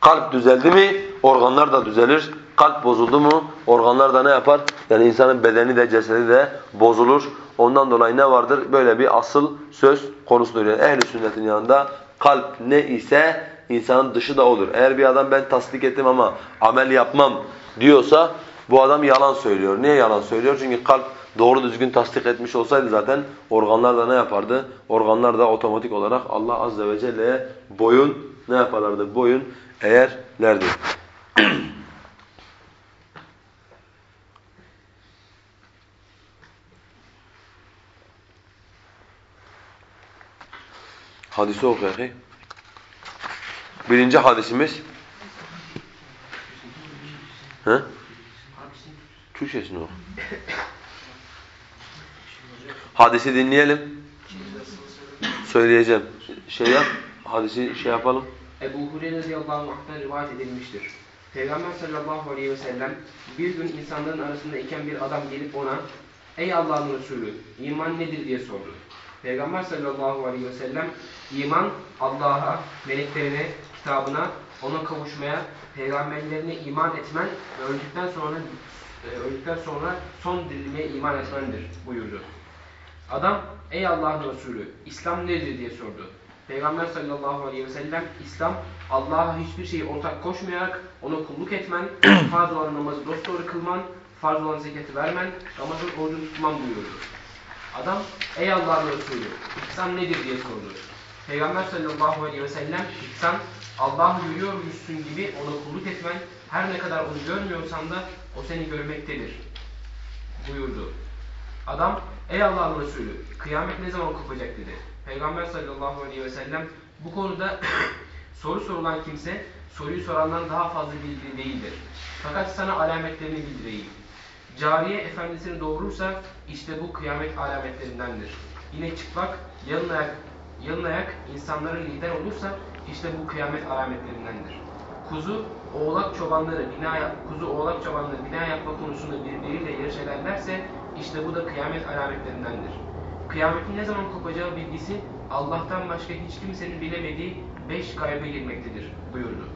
Kalp düzeldi mi organlar da düzelir. Kalp bozuldu mu organlar da ne yapar? Yani insanın bedeni de cesedi de bozulur. Ondan dolayı ne vardır? Böyle bir asıl söz konusudur. Yani ehl sünnetin yanında kalp ne ise insanın dışı da olur. Eğer bir adam ben tasdik ettim ama amel yapmam diyorsa bu adam yalan söylüyor. Niye yalan söylüyor? Çünkü kalp doğru düzgün tasdik etmiş olsaydı zaten organlar da ne yapardı? Organlar da otomatik olarak Allah azze ve celle'ye boyun ne yaparlardı? Boyun eğerlerdi. Hadisi oku yakayım. Birinci hadisimiz. He? Türkçesini oku. Hadisi dinleyelim. Söyleyeceğim. Şey yap, hadisi şey yapalım. Ebu Hureyre radıyallahu anh'tan rivayet edilmiştir. Peygamber sallallahu aleyhi ve sellem bir gün insanların arasında iken bir adam gelip ona Ey Allah'ın Resulü iman nedir diye sordu. Peygamber sallallahu aleyhi ve sellem iman Allah'a, meleklerine, kitabına, ona kavuşmaya, peygamberlerine iman etmen ve öldükten sonra e, öldükten sonra son dirilmeye iman etmendir buyurdu. Adam ey Allah'ın Resulü İslam nedir diye sordu. Peygamber sallallahu aleyhi ve sellem İslam Allah'a hiçbir şeyi ortak koşmayarak ona kulluk etmen, farz olan namazı dosdoğru kılman, farz olan zekatı vermen, Ramazan orucunu tutman buyurdu. Adam ey Allah'ın Resulü İhsan nedir diye sordu. Peygamber sallallahu aleyhi ve sellem ihsan Allah'ı görüyormuşsun gibi ona kulluk etmen, her ne kadar onu görmüyorsan da o seni görmektedir buyurdu. Adam ey Allah'ın Resulü kıyamet ne zaman kopacak dedi. Peygamber sallallahu aleyhi ve sellem bu konuda soru sorulan kimse soruyu sorandan daha fazla bildiği değildir. Fakat sana alametlerini bildireyim. Cariye efendisini doğurursa işte bu kıyamet alametlerindendir. Yine çıplak, yalın ayak, yalın ayak insanların lider olursa işte bu kıyamet alametlerindendir. Kuzu, oğlak çobanları bina kuzu oğlak çobanları bina yapma konusunda birbiriyle yarış ederlerse işte bu da kıyamet alametlerindendir. Kıyametin ne zaman kopacağı bilgisi Allah'tan başka hiç kimsenin bilemediği beş gaybe girmektedir buyurdu.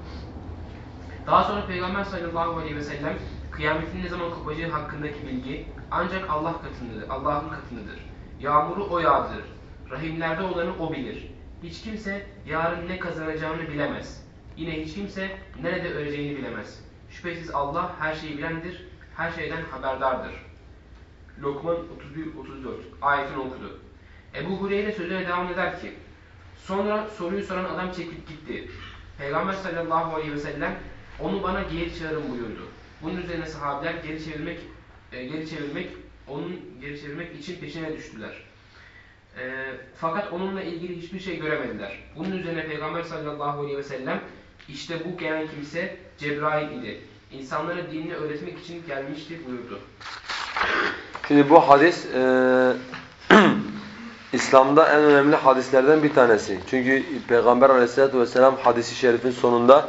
Daha sonra Peygamber sallallahu aleyhi ve sellem kıyametin ne zaman kopacağı hakkındaki bilgi ancak Allah katındadır, Allah'ın katındadır. Yağmuru o yağdırır. Rahimlerde olanı o bilir. Hiç kimse yarın ne kazanacağını bilemez. Yine hiç kimse nerede öleceğini bilemez. Şüphesiz Allah her şeyi bilendir, her şeyden haberdardır. Lokman 31-34 ayetini okudu. Ebu Hureyre sözüne devam eder ki, Sonra soruyu soran adam çekip gitti. Peygamber sallallahu aleyhi ve sellem onu bana geri çağırın buyurdu. Bunun üzerine sahabeler geri çevirmek e, geri çevirmek onun geri çevirmek için peşine düştüler. E, fakat onunla ilgili hiçbir şey göremediler. Bunun üzerine Peygamber sallallahu aleyhi ve sellem işte bu gelen kimse Cebrail idi. İnsanlara dinini öğretmek için gelmişti buyurdu. Şimdi bu hadis e, İslam'da en önemli hadislerden bir tanesi. Çünkü Peygamber aleyhissalatu vesselam hadisi şerifin sonunda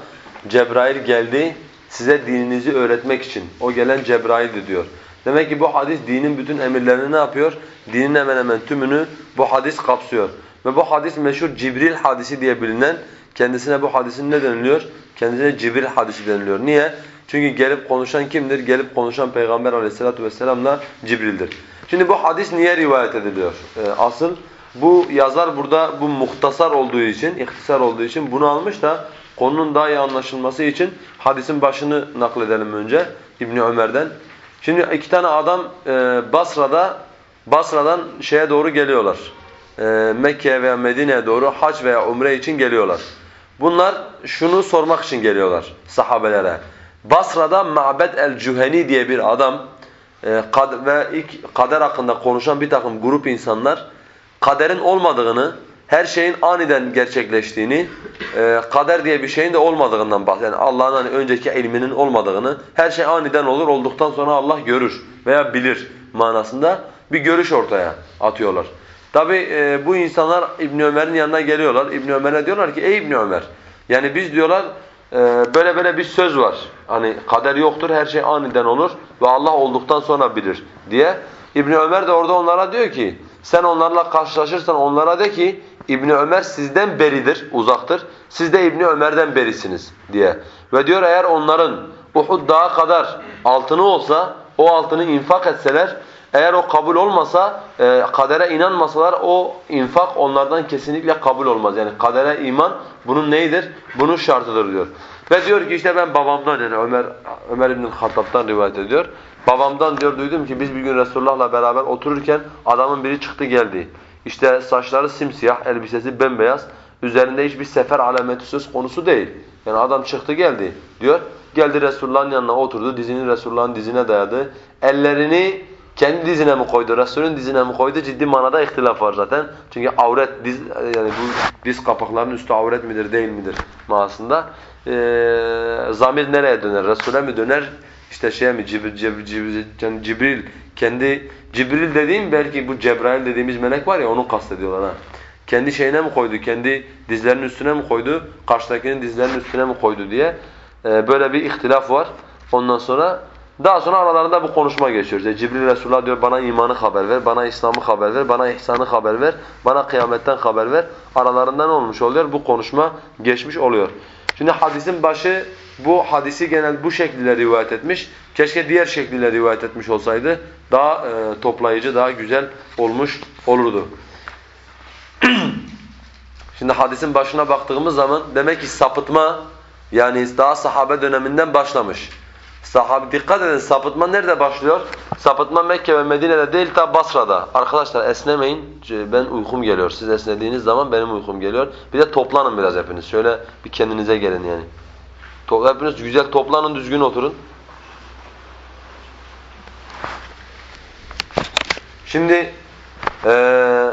Cebrail geldi size dininizi öğretmek için. O gelen Cebrail'di diyor. Demek ki bu hadis dinin bütün emirlerini ne yapıyor? Dinin hemen hemen tümünü bu hadis kapsıyor. Ve bu hadis meşhur Cibril hadisi diye bilinen kendisine bu hadisin ne deniliyor? Kendisine Cibril hadisi deniliyor. Niye? Çünkü gelip konuşan kimdir? Gelip konuşan Peygamber aleyhissalatu vesselamla Cibril'dir. Şimdi bu hadis niye rivayet ediliyor? Ee, asıl bu yazar burada bu muhtasar olduğu için, ihtisar olduğu için bunu almış da konunun daha iyi anlaşılması için hadisin başını nakledelim önce İbni Ömer'den. Şimdi iki tane adam e, Basra'da Basra'dan şeye doğru geliyorlar. E, Mekke'ye veya Medine'ye doğru hac veya umre için geliyorlar. Bunlar şunu sormak için geliyorlar sahabelere. Basra'da Ma'bed el-Cüheni diye bir adam e, ve ilk kader hakkında konuşan bir takım grup insanlar kaderin olmadığını, her şeyin aniden gerçekleştiğini, e, kader diye bir şeyin de olmadığından bahsediyor. Yani Allah'ın hani önceki ilminin olmadığını, her şey aniden olur, olduktan sonra Allah görür veya bilir manasında bir görüş ortaya atıyorlar. Tabi e, bu insanlar İbn Ömer'in yanına geliyorlar. İbn Ömer'e diyorlar ki ey İbn Ömer yani biz diyorlar e, böyle böyle bir söz var. Hani kader yoktur, her şey aniden olur ve Allah olduktan sonra bilir diye. İbn Ömer de orada onlara diyor ki sen onlarla karşılaşırsan onlara de ki İbn Ömer sizden beridir, uzaktır. Siz de İbn Ömer'den berisiniz diye. Ve diyor eğer onların Uhud dağı kadar altını olsa o altını infak etseler eğer o kabul olmasa, e, kadere inanmasalar o infak onlardan kesinlikle kabul olmaz. Yani kadere iman bunun neyidir? Bunun şartıdır diyor. Ve diyor ki işte ben babamdan yani Ömer Ömer İbn Hattab'tan rivayet ediyor. Babamdan diyor duydum ki biz bir gün Resulullah'la beraber otururken adamın biri çıktı geldi. İşte saçları simsiyah, elbisesi bembeyaz. Üzerinde hiçbir sefer alameti söz konusu değil. Yani adam çıktı geldi diyor. Geldi Resulullah'ın yanına oturdu. Dizini Resulullah'ın dizine dayadı. Ellerini kendi dizine mi koydu, Resul'ün dizine mi koydu? Ciddi manada ihtilaf var zaten. Çünkü avret, diz, yani bu diz kapaklarının üstü avret midir, değil midir manasında. Ee, zamir nereye döner? Resul'e mi döner? İşte şeye mi? Cibril, Cibril, Cibril, yani Cibril kendi Cibril dediğim belki bu Cebrail dediğimiz melek var ya onu kastediyorlar ha. kendi şeyine mi koydu, kendi dizlerinin üstüne mi koydu, karşıdakinin dizlerinin üstüne mi koydu diye e, böyle bir ihtilaf var. Ondan sonra daha sonra aralarında bu konuşma geçiyor. İşte Cibril Resulullah diyor bana imanı haber ver, bana İslam'ı haber ver, bana ihsanı haber ver, bana kıyametten haber ver. Aralarında ne olmuş oluyor? Bu konuşma geçmiş oluyor. Şimdi hadisin başı bu hadisi genel bu şekilde rivayet etmiş. Keşke diğer şekliyle rivayet etmiş olsaydı daha e, toplayıcı, daha güzel olmuş olurdu. Şimdi hadisin başına baktığımız zaman demek ki sapıtma yani daha sahabe döneminden başlamış. Sahabe dikkat edin sapıtma nerede başlıyor? Sapıtma Mekke ve Medine'de değil ta Basra'da. Arkadaşlar esnemeyin. Ben uykum geliyor. Siz esnediğiniz zaman benim uykum geliyor. Bir de toplanın biraz hepiniz. Şöyle bir kendinize gelin yani. Hepiniz güzel toplanın, düzgün oturun. Şimdi eee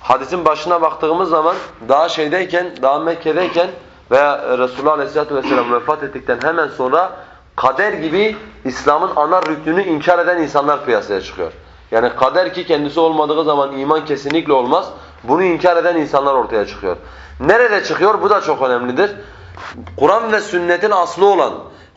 hadisin başına baktığımız zaman daha şeydeyken, daha Mekke'deyken veya Resulullah Aleyhisselatü Vesselam vefat ettikten hemen sonra kader gibi İslam'ın ana rüknünü inkar eden insanlar piyasaya çıkıyor. Yani kader ki kendisi olmadığı zaman iman kesinlikle olmaz. Bunu inkar eden insanlar ortaya çıkıyor. Nerede çıkıyor? Bu da çok önemlidir. Kur'an ve sünnetin aslı olan,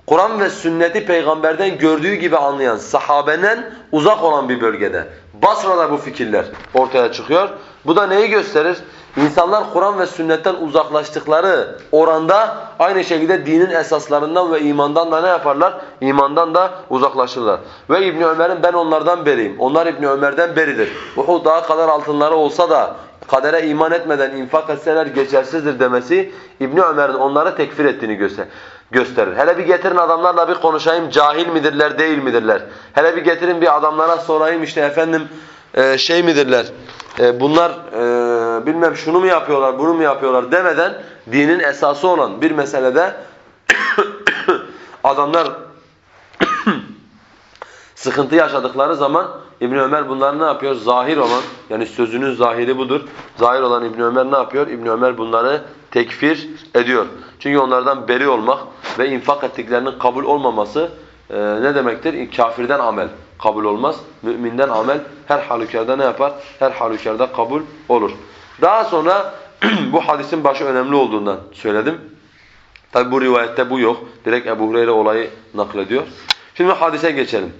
Kur'an ve sünneti peygamberden gördüğü gibi anlayan sahabeden uzak olan bir bölgede. Basra'da bu fikirler ortaya çıkıyor. Bu da neyi gösterir? İnsanlar Kur'an ve sünnetten uzaklaştıkları oranda aynı şekilde dinin esaslarından ve imandan da ne yaparlar? İmandan da uzaklaşırlar. Ve İbn Ömer'in ben onlardan beriyim. Onlar İbn Ömer'den beridir. Uhud dağı kadar altınları olsa da kadere iman etmeden infak etseler geçersizdir demesi İbn Ömer'in onları tekfir ettiğini göster gösterir. Hele bir getirin adamlarla bir konuşayım cahil midirler değil midirler? Hele bir getirin bir adamlara sorayım işte efendim e, şey midirler? E, bunlar e, bilmem şunu mu yapıyorlar bunu mu yapıyorlar demeden dinin esası olan bir meselede adamlar sıkıntı yaşadıkları zaman İbn Ömer bunları ne yapıyor? Zahir olan yani sözünün zahiri budur. Zahir olan İbn Ömer ne yapıyor? İbn Ömer bunları tekfir ediyor. Çünkü onlardan beri olmak ve infak ettiklerinin kabul olmaması e, ne demektir? Kafirden amel kabul olmaz. Müminden amel her halükarda ne yapar? Her halükarda kabul olur. Daha sonra bu hadisin başı önemli olduğundan söyledim. Tabi bu rivayette bu yok. Direkt Ebu Hureyre olayı naklediyor. Şimdi hadise geçelim.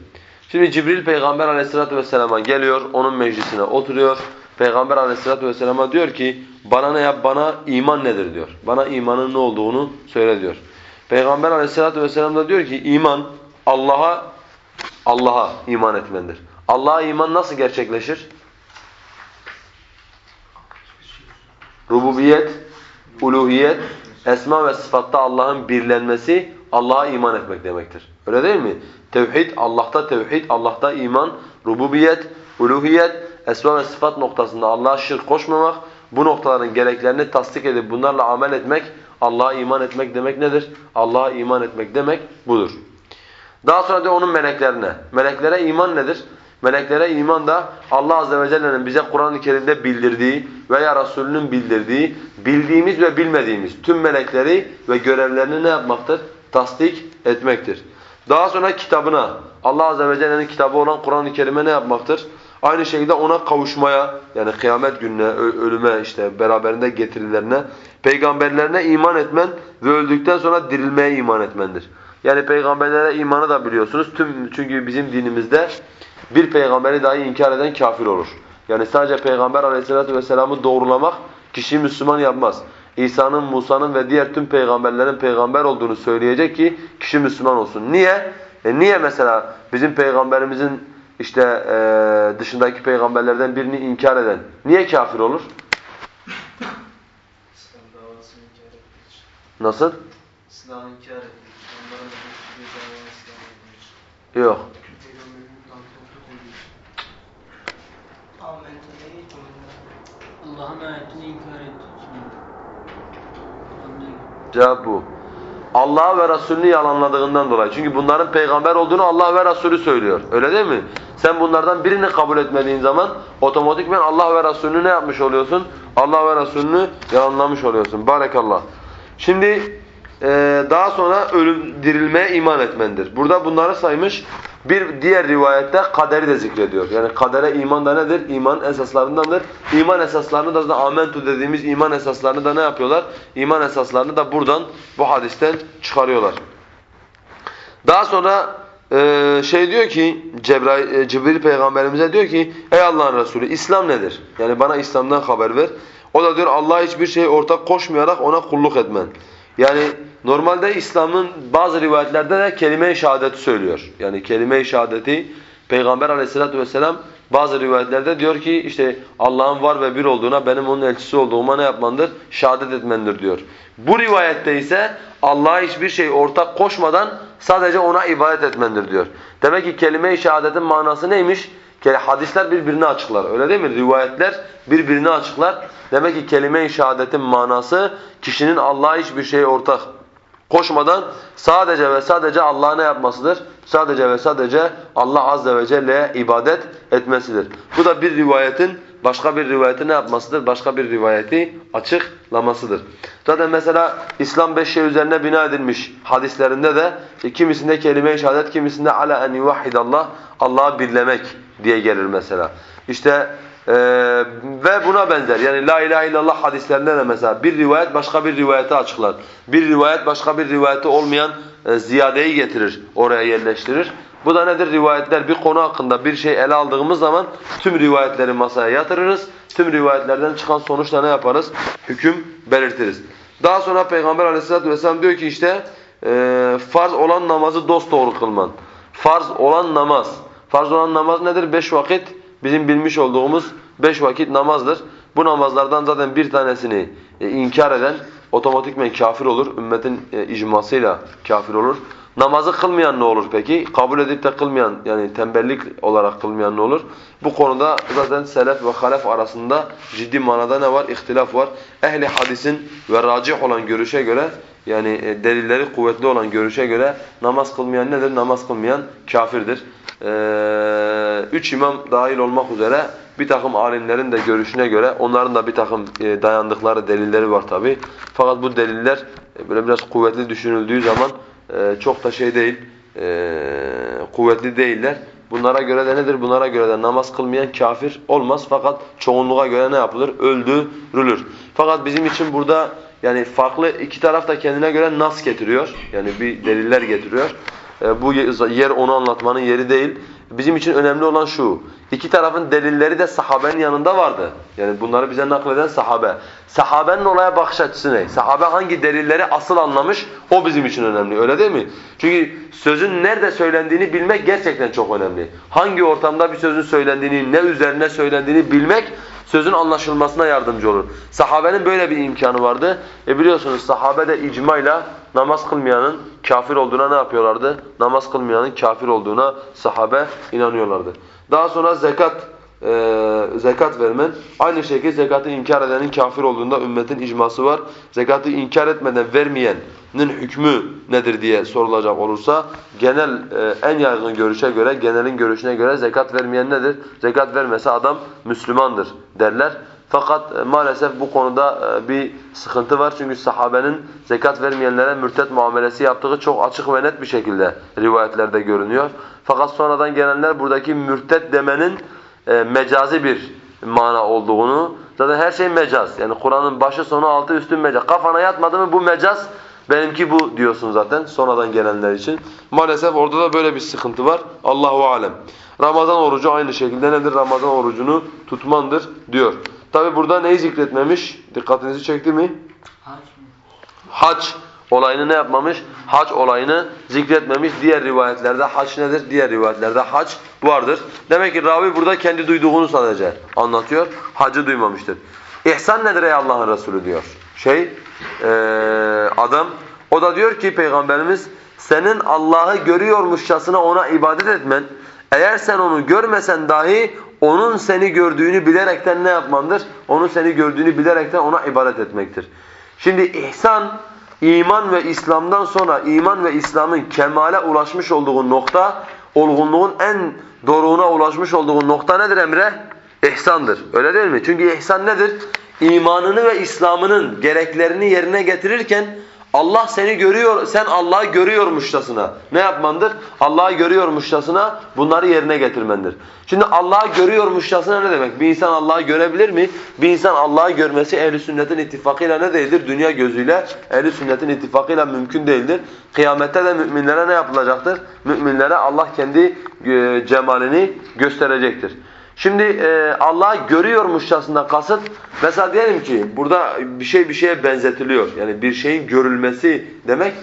Şimdi Cibril Peygamber aleyhissalatu vesselama geliyor, onun meclisine oturuyor. Peygamber aleyhissalatu vesselama diyor ki, bana ne yap, bana iman nedir diyor. Bana imanın ne olduğunu söyle diyor. Peygamber aleyhissalatu vesselam da diyor ki, iman Allah'a Allah'a iman etmendir. Allah'a iman nasıl gerçekleşir? Rububiyet, uluhiyet, esma ve sıfatta Allah'ın birlenmesi Allah'a iman etmek demektir. Öyle değil mi? Tevhid, Allah'ta tevhid, Allah'ta iman, rububiyet, uluhiyet, esma ve sıfat noktasında Allah'a şirk koşmamak, bu noktaların gereklerini tasdik edip bunlarla amel etmek, Allah'a iman etmek demek nedir? Allah'a iman etmek demek budur. Daha sonra da onun meleklerine. Meleklere iman nedir? Meleklere iman da Allah Azze ve Celle'nin bize Kur'an-ı Kerim'de bildirdiği veya Resulünün bildirdiği, bildiğimiz ve bilmediğimiz tüm melekleri ve görevlerini ne yapmaktır? Tasdik etmektir. Daha sonra kitabına, Allah Azze ve Celle'nin kitabı olan Kur'an-ı Kerim'e ne yapmaktır? Aynı şekilde ona kavuşmaya, yani kıyamet gününe, ölüme, işte beraberinde getirilerine, peygamberlerine iman etmen ve öldükten sonra dirilmeye iman etmendir. Yani peygamberlere imanı da biliyorsunuz. Tüm çünkü bizim dinimizde bir peygamberi dahi inkar eden kafir olur. Yani sadece peygamber aleyhissalatu vesselam'ı doğrulamak kişiyi Müslüman yapmaz. İsa'nın, Musa'nın ve diğer tüm peygamberlerin peygamber olduğunu söyleyecek ki kişi Müslüman olsun. Niye? E niye mesela bizim peygamberimizin işte e, dışındaki peygamberlerden birini inkar eden niye kafir olur? İslam davasını inkar ettiği için. Nasıl? İslam'ı inkar. Yok. Allah'ın ayetini inkar. Anlayın. Cevap bu. Allah ve Resulünü yalanladığından dolayı. Çünkü bunların peygamber olduğunu Allah ve Resulü söylüyor. Öyle değil mi? Sen bunlardan birini kabul etmediğin zaman otomatikmen Allah ve Resulünü ne yapmış oluyorsun? Allah ve Resulünü yalanlamış oluyorsun. Barekallah. Şimdi daha sonra ölüm dirilmeye iman etmendir. Burada bunları saymış. Bir diğer rivayette kaderi de zikrediyor. Yani kadere iman da nedir? İman esaslarındandır. İman esaslarını da zaten amentu dediğimiz iman esaslarını da ne yapıyorlar? İman esaslarını da buradan bu hadisten çıkarıyorlar. Daha sonra e, şey diyor ki Cebrail, e, Cibril peygamberimize diyor ki ey Allah'ın Resulü İslam nedir? Yani bana İslam'dan haber ver. O da diyor Allah'a hiçbir şey ortak koşmayarak ona kulluk etmen. Yani normalde İslam'ın bazı rivayetlerde de kelime-i şehadeti söylüyor. Yani kelime-i şehadeti Peygamber aleyhissalatu vesselam bazı rivayetlerde diyor ki işte Allah'ın var ve bir olduğuna benim onun elçisi olduğuma ne yapmandır? Şehadet etmendir diyor. Bu rivayette ise Allah'a hiçbir şey ortak koşmadan sadece ona ibadet etmendir diyor. Demek ki kelime-i şehadetin manası neymiş? Hadisler birbirini açıklar. Öyle değil mi? Rivayetler birbirini açıklar. Demek ki kelime-i şehadetin manası kişinin Allah'a hiçbir şey ortak koşmadan sadece ve sadece Allah'a ne yapmasıdır? Sadece ve sadece Allah azze ve celle'ye ibadet etmesidir. Bu da bir rivayetin başka bir rivayeti ne yapmasıdır? Başka bir rivayeti açıklamasıdır. Zaten mesela İslam beş şey üzerine bina edilmiş hadislerinde de işte kimisinde kelime-i şehadet, kimisinde ala en yuvahhidallah, Allah'ı birlemek diye gelir mesela. İşte ee, ve buna benzer yani la ilahe illallah hadislerinde de mesela bir rivayet başka bir rivayeti açıklar. Bir rivayet başka bir rivayeti olmayan e, ziyadeyi getirir, oraya yerleştirir. Bu da nedir? Rivayetler bir konu hakkında bir şey ele aldığımız zaman tüm rivayetleri masaya yatırırız. Tüm rivayetlerden çıkan sonuçla ne yaparız? Hüküm belirtiriz. Daha sonra Peygamber aleyhissalatü vesselam diyor ki işte e, farz olan namazı dosdoğru kılman. Farz olan namaz. Farz olan namaz nedir? Beş vakit bizim bilmiş olduğumuz beş vakit namazdır. Bu namazlardan zaten bir tanesini e, inkar eden otomatikmen kafir olur. Ümmetin e, icmasıyla kafir olur. Namazı kılmayan ne olur peki? Kabul edip de kılmayan yani tembellik olarak kılmayan ne olur? Bu konuda zaten selef ve halef arasında ciddi manada ne var? İhtilaf var. Ehli hadisin ve racih olan görüşe göre yani e, delilleri kuvvetli olan görüşe göre namaz kılmayan nedir? Namaz kılmayan kafirdir. Ee, üç imam dahil olmak üzere bir takım alimlerin de görüşüne göre onların da bir takım e, dayandıkları delilleri var tabi. Fakat bu deliller e, böyle biraz kuvvetli düşünüldüğü zaman e, çok da şey değil, kuvvetli değiller. Bunlara göre de nedir? Bunlara göre de namaz kılmayan kafir olmaz. Fakat çoğunluğa göre ne yapılır? Öldürülür. Fakat bizim için burada yani farklı iki taraf da kendine göre nas getiriyor. Yani bir deliller getiriyor. E, bu yer onu anlatmanın yeri değil. Bizim için önemli olan şu. İki tarafın delilleri de sahabenin yanında vardı. Yani bunları bize nakleden sahabe. Sahabenin olaya bakış açısı ne? Sahabe hangi delilleri asıl anlamış? O bizim için önemli. Öyle değil mi? Çünkü sözün nerede söylendiğini bilmek gerçekten çok önemli. Hangi ortamda bir sözün söylendiğini, ne üzerine söylendiğini bilmek sözün anlaşılmasına yardımcı olur. Sahabenin böyle bir imkanı vardı. E biliyorsunuz sahabe de icmayla namaz kılmayanın kafir olduğuna ne yapıyorlardı? Namaz kılmayanın kafir olduğuna sahabe inanıyorlardı. Daha sonra zekat e, zekat vermen. Aynı şekilde zekatı inkar edenin kafir olduğunda ümmetin icması var. Zekatı inkar etmeden vermeyenin hükmü nedir diye sorulacak olursa genel e, en yaygın görüşe göre, genelin görüşüne göre zekat vermeyen nedir? Zekat vermese adam Müslümandır derler. Fakat e, maalesef bu konuda e, bir sıkıntı var. Çünkü sahabenin zekat vermeyenlere mürtet muamelesi yaptığı çok açık ve net bir şekilde rivayetlerde görünüyor. Fakat sonradan gelenler buradaki mürtet demenin e, mecazi bir mana olduğunu, zaten her şey mecaz. Yani Kur'an'ın başı sonu altı üstü mecaz. Kafana yatmadı mı bu mecaz, benimki bu diyorsun zaten sonradan gelenler için. Maalesef orada da böyle bir sıkıntı var. Allahu alem. Ramazan orucu aynı şekilde nedir? Ramazan orucunu tutmandır diyor. Tabi burada neyi zikretmemiş? Dikkatinizi çekti mi? Hac olayını ne yapmamış? Hac olayını zikretmemiş. Diğer rivayetlerde hac nedir? Diğer rivayetlerde hac vardır. Demek ki ravi burada kendi duyduğunu sadece anlatıyor. Hacı duymamıştır. İhsan nedir ey Allah'ın Resulü diyor. Şey eee, adam o da diyor ki Peygamberimiz senin Allah'ı görüyormuşçasına ona ibadet etmen eğer sen onu görmesen dahi onun seni gördüğünü bilerekten ne yapmandır? Onun seni gördüğünü bilerekten ona ibadet etmektir. Şimdi ihsan iman ve İslam'dan sonra iman ve İslam'ın kemale ulaşmış olduğu nokta, olgunluğun en doruğuna ulaşmış olduğu nokta nedir Emre? İhsandır. Öyle değil mi? Çünkü ihsan nedir? İmanını ve İslam'ının gereklerini yerine getirirken Allah seni görüyor, sen Allah'ı görüyormuşçasına ne yapmandır? Allah'ı görüyormuşçasına bunları yerine getirmendir. Şimdi Allah'ı görüyormuşçasına ne demek? Bir insan Allah'ı görebilir mi? Bir insan Allah'ı görmesi ehl sünnetin ittifakıyla ne değildir? Dünya gözüyle ehl sünnetin ittifakıyla mümkün değildir. Kıyamette de müminlere ne yapılacaktır? Müminlere Allah kendi e, cemalini gösterecektir. Şimdi e, Allah'ı görüyormuşçasına kasıt mesela diyelim ki burada bir şey bir şeye benzetiliyor. Yani bir şeyin görülmesi demek.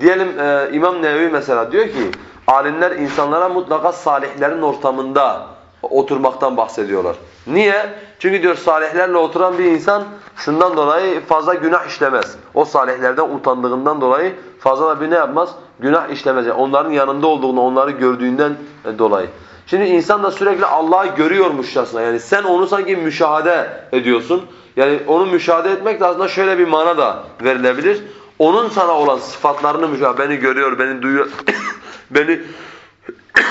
Diyelim e, İmam Nevevi mesela diyor ki alimler insanlara mutlaka salihlerin ortamında oturmaktan bahsediyorlar. Niye? Çünkü diyor salihlerle oturan bir insan şundan dolayı fazla günah işlemez. O salihlerden utandığından dolayı fazla da bir ne yapmaz? Günah işlemez. Yani onların yanında olduğunu, onları gördüğünden dolayı. Şimdi insan da sürekli Allah'ı görüyormuşçasına yani sen onu sanki müşahede ediyorsun. Yani onu müşahede etmek de aslında şöyle bir mana da verilebilir. Onun sana olan sıfatlarını müşahede, beni görüyor, beni duyuyor, beni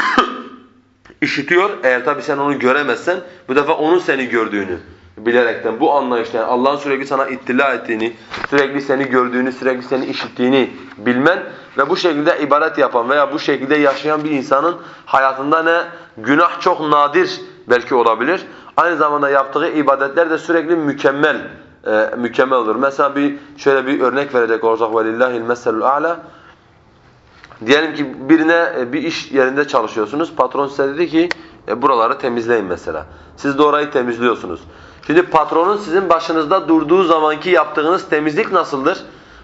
işitiyor. Eğer tabi sen onu göremezsen bu defa onun seni gördüğünü bilerekten bu anlayışla yani Allah'ın sürekli sana ittila ettiğini, sürekli seni gördüğünü, sürekli seni işittiğini bilmen ve bu şekilde ibadet yapan veya bu şekilde yaşayan bir insanın hayatında ne günah çok nadir belki olabilir. Aynı zamanda yaptığı ibadetler de sürekli mükemmel e, mükemmel olur. Mesela bir şöyle bir örnek verecek olacak velillahil meselul a'la. Diyelim ki birine e, bir iş yerinde çalışıyorsunuz. Patron size dedi ki e, buraları temizleyin mesela. Siz de orayı temizliyorsunuz. Şimdi patronun sizin başınızda durduğu zamanki yaptığınız temizlik nasıldır?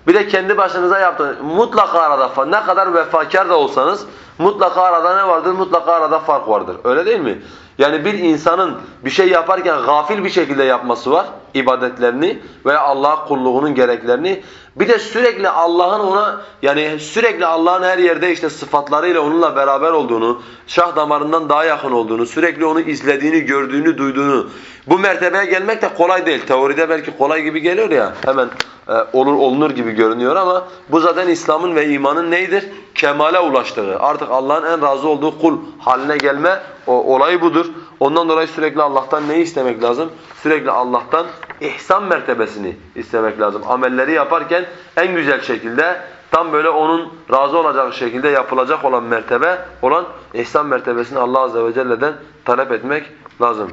Bir de kendi başınıza yaptığınız mutlaka arada ne kadar vefakar da olsanız mutlaka arada ne vardır? Mutlaka arada fark vardır. Öyle değil mi? Yani bir insanın bir şey yaparken gafil bir şekilde yapması var ibadetlerini veya Allah kulluğunun gereklerini. Bir de sürekli Allah'ın ona yani sürekli Allah'ın her yerde işte sıfatlarıyla onunla beraber olduğunu, şah damarından daha yakın olduğunu, sürekli onu izlediğini, gördüğünü, duyduğunu. Bu mertebeye gelmek de kolay değil. Teoride belki kolay gibi geliyor ya hemen e, olur olunur gibi görünüyor ama bu zaten İslam'ın ve imanın neydir? Kemale ulaştığı. Artık Allah'ın en razı olduğu kul haline gelme o, olayı budur. Ondan dolayı sürekli Allah'tan neyi istemek lazım? Sürekli Allah'tan ihsan mertebesini istemek lazım. Amelleri yaparken en güzel şekilde tam böyle onun razı olacağı şekilde yapılacak olan mertebe olan ihsan mertebesini Allah azze ve celle'den talep etmek lazım.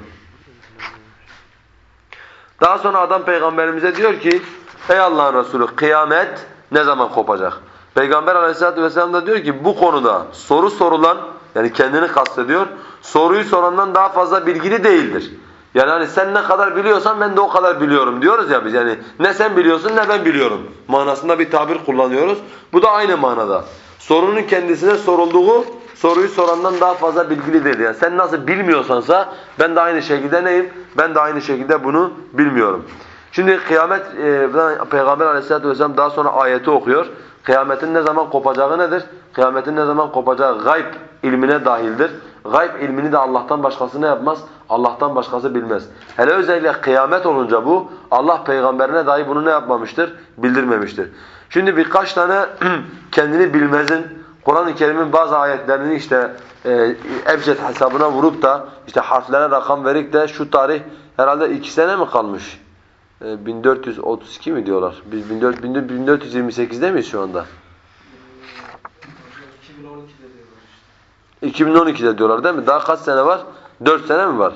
Daha sonra adam peygamberimize diyor ki ey Allah'ın Resulü kıyamet ne zaman kopacak? Peygamber aleyhissalatü vesselam da diyor ki bu konuda soru sorulan yani kendini kastediyor soruyu sorandan daha fazla bilgili değildir. Yani hani sen ne kadar biliyorsan ben de o kadar biliyorum diyoruz ya biz yani ne sen biliyorsun ne ben biliyorum manasında bir tabir kullanıyoruz. Bu da aynı manada. Sorunun kendisine sorulduğu soruyu sorandan daha fazla bilgili değil. Yani sen nasıl bilmiyorsansa ben de aynı şekilde neyim? Ben de aynı şekilde bunu bilmiyorum. Şimdi kıyamet e, Peygamber Aleyhisselatü vesselam daha sonra ayeti okuyor. Kıyametin ne zaman kopacağı nedir? Kıyametin ne zaman kopacağı gayb ilmine dahildir. Gayb ilmini de Allah'tan başkası ne yapmaz? Allah'tan başkası bilmez. Hele özellikle kıyamet olunca bu Allah peygamberine dahi bunu ne yapmamıştır? Bildirmemiştir. Şimdi birkaç tane kendini bilmezin Kur'an-ı Kerim'in bazı ayetlerini işte e, ebced hesabına vurup da işte harflere rakam verip de şu tarih herhalde iki sene mi kalmış? E, 1432 mi diyorlar? Biz 1428'de miyiz şu anda? 2012'de diyorlar işte. 2012'de diyorlar değil mi? Daha kaç sene var? 4 sene mi var?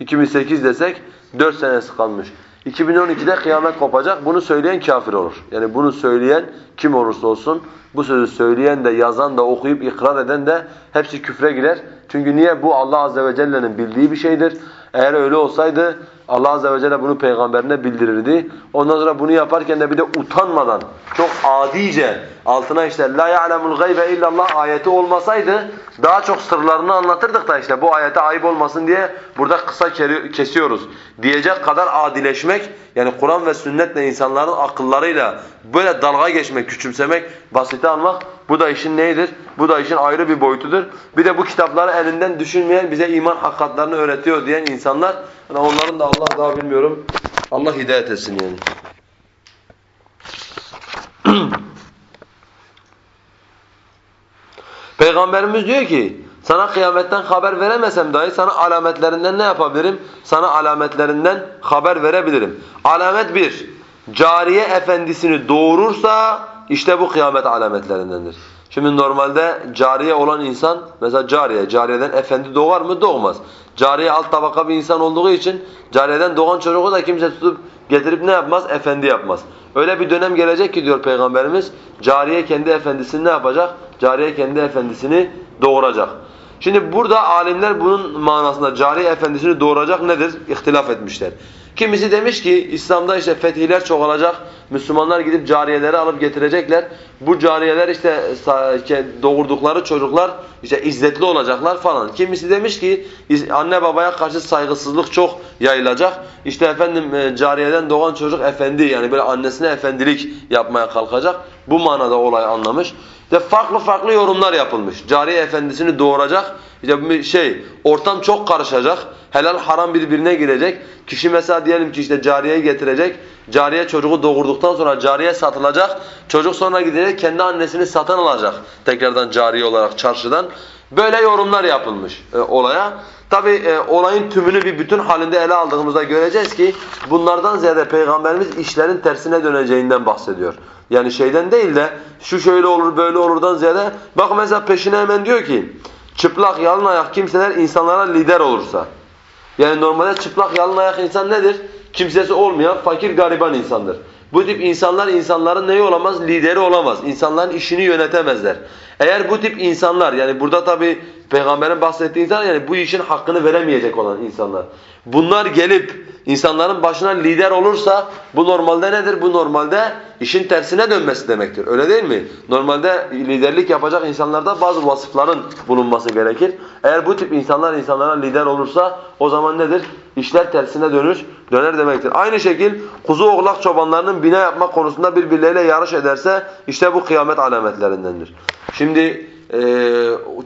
2008 desek 4 senesi kalmış. 2012'de kıyamet kopacak. Bunu söyleyen kafir olur. Yani bunu söyleyen kim olursa olsun bu sözü söyleyen de yazan da okuyup ikrar eden de hepsi küfre girer. Çünkü niye? Bu Allah azze ve celle'nin bildiği bir şeydir. Eğer öyle olsaydı Allah azze ve celle bunu peygamberine bildirirdi. Ondan sonra bunu yaparken de bir de utanmadan çok adice altına işte la ya'lemul gaybe illallah ayeti olmasaydı daha çok sırlarını anlatırdık da işte bu ayete ayıp olmasın diye burada kısa kesiyoruz. Diyecek kadar adileşmek yani Kur'an ve sünnetle insanların akıllarıyla böyle dalga geçmek, küçümsemek, basite almak bu da işin neydir? Bu da işin ayrı bir boyutudur. Bir de bu kitapları elinden düşünmeyen bize iman hakikatlerini öğretiyor diyen insanlar yani onların da Allah daha bilmiyorum Allah hidayet etsin yani. Peygamberimiz diyor ki sana kıyametten haber veremesem dahi sana alametlerinden ne yapabilirim? Sana alametlerinden haber verebilirim. Alamet bir, cariye efendisini doğurursa işte bu kıyamet alametlerindendir. Şimdi normalde cariye olan insan, mesela cariye, cariyeden efendi doğar mı? Doğmaz. Cariye alt tabaka bir insan olduğu için cariyeden doğan çocuğu da kimse tutup getirip ne yapmaz? Efendi yapmaz. Öyle bir dönem gelecek ki diyor Peygamberimiz, cariye kendi efendisini ne yapacak? Cariye kendi efendisini doğuracak. Şimdi burada alimler bunun manasında cariye efendisini doğuracak nedir? İhtilaf etmişler. Kimisi demiş ki İslam'da işte fetihler çoğalacak. Müslümanlar gidip cariyeleri alıp getirecekler. Bu cariyeler işte doğurdukları çocuklar işte izzetli olacaklar falan. Kimisi demiş ki anne babaya karşı saygısızlık çok yayılacak. İşte efendim e, cariyeden doğan çocuk efendi yani böyle annesine efendilik yapmaya kalkacak. Bu manada olay anlamış. İşte farklı farklı yorumlar yapılmış. Cariye efendisini doğuracak. İşte şey ortam çok karışacak. Helal haram birbirine girecek. Kişi mesela diyelim ki işte cariye getirecek. Cariye çocuğu doğurduktan sonra cariye satılacak. Çocuk sonra gidecek kendi annesini satın alacak. Tekrardan cariye olarak çarşıdan. Böyle yorumlar yapılmış e, olaya. Tabi e, olayın tümünü bir bütün halinde ele aldığımızda göreceğiz ki bunlardan ziyade Peygamberimiz işlerin tersine döneceğinden bahsediyor. Yani şeyden değil de şu şöyle olur böyle olurdan ziyade bak mesela peşine hemen diyor ki çıplak yalın ayak kimseler insanlara lider olursa. Yani normalde çıplak yalın ayak insan nedir? Kimsesi olmayan fakir gariban insandır. Bu tip insanlar insanların neyi olamaz? Lideri olamaz. İnsanların işini yönetemezler. Eğer bu tip insanlar yani burada tabi peygamberin bahsettiği insan yani bu işin hakkını veremeyecek olan insanlar. Bunlar gelip insanların başına lider olursa bu normalde nedir? Bu normalde işin tersine dönmesi demektir. Öyle değil mi? Normalde liderlik yapacak insanlarda bazı vasıfların bulunması gerekir. Eğer bu tip insanlar insanlara lider olursa o zaman nedir? İşler tersine dönür, döner demektir. Aynı şekil kuzu oğlak çobanlarının bina yapmak konusunda birbirleriyle yarış ederse işte bu kıyamet alametlerindendir. Şimdi e,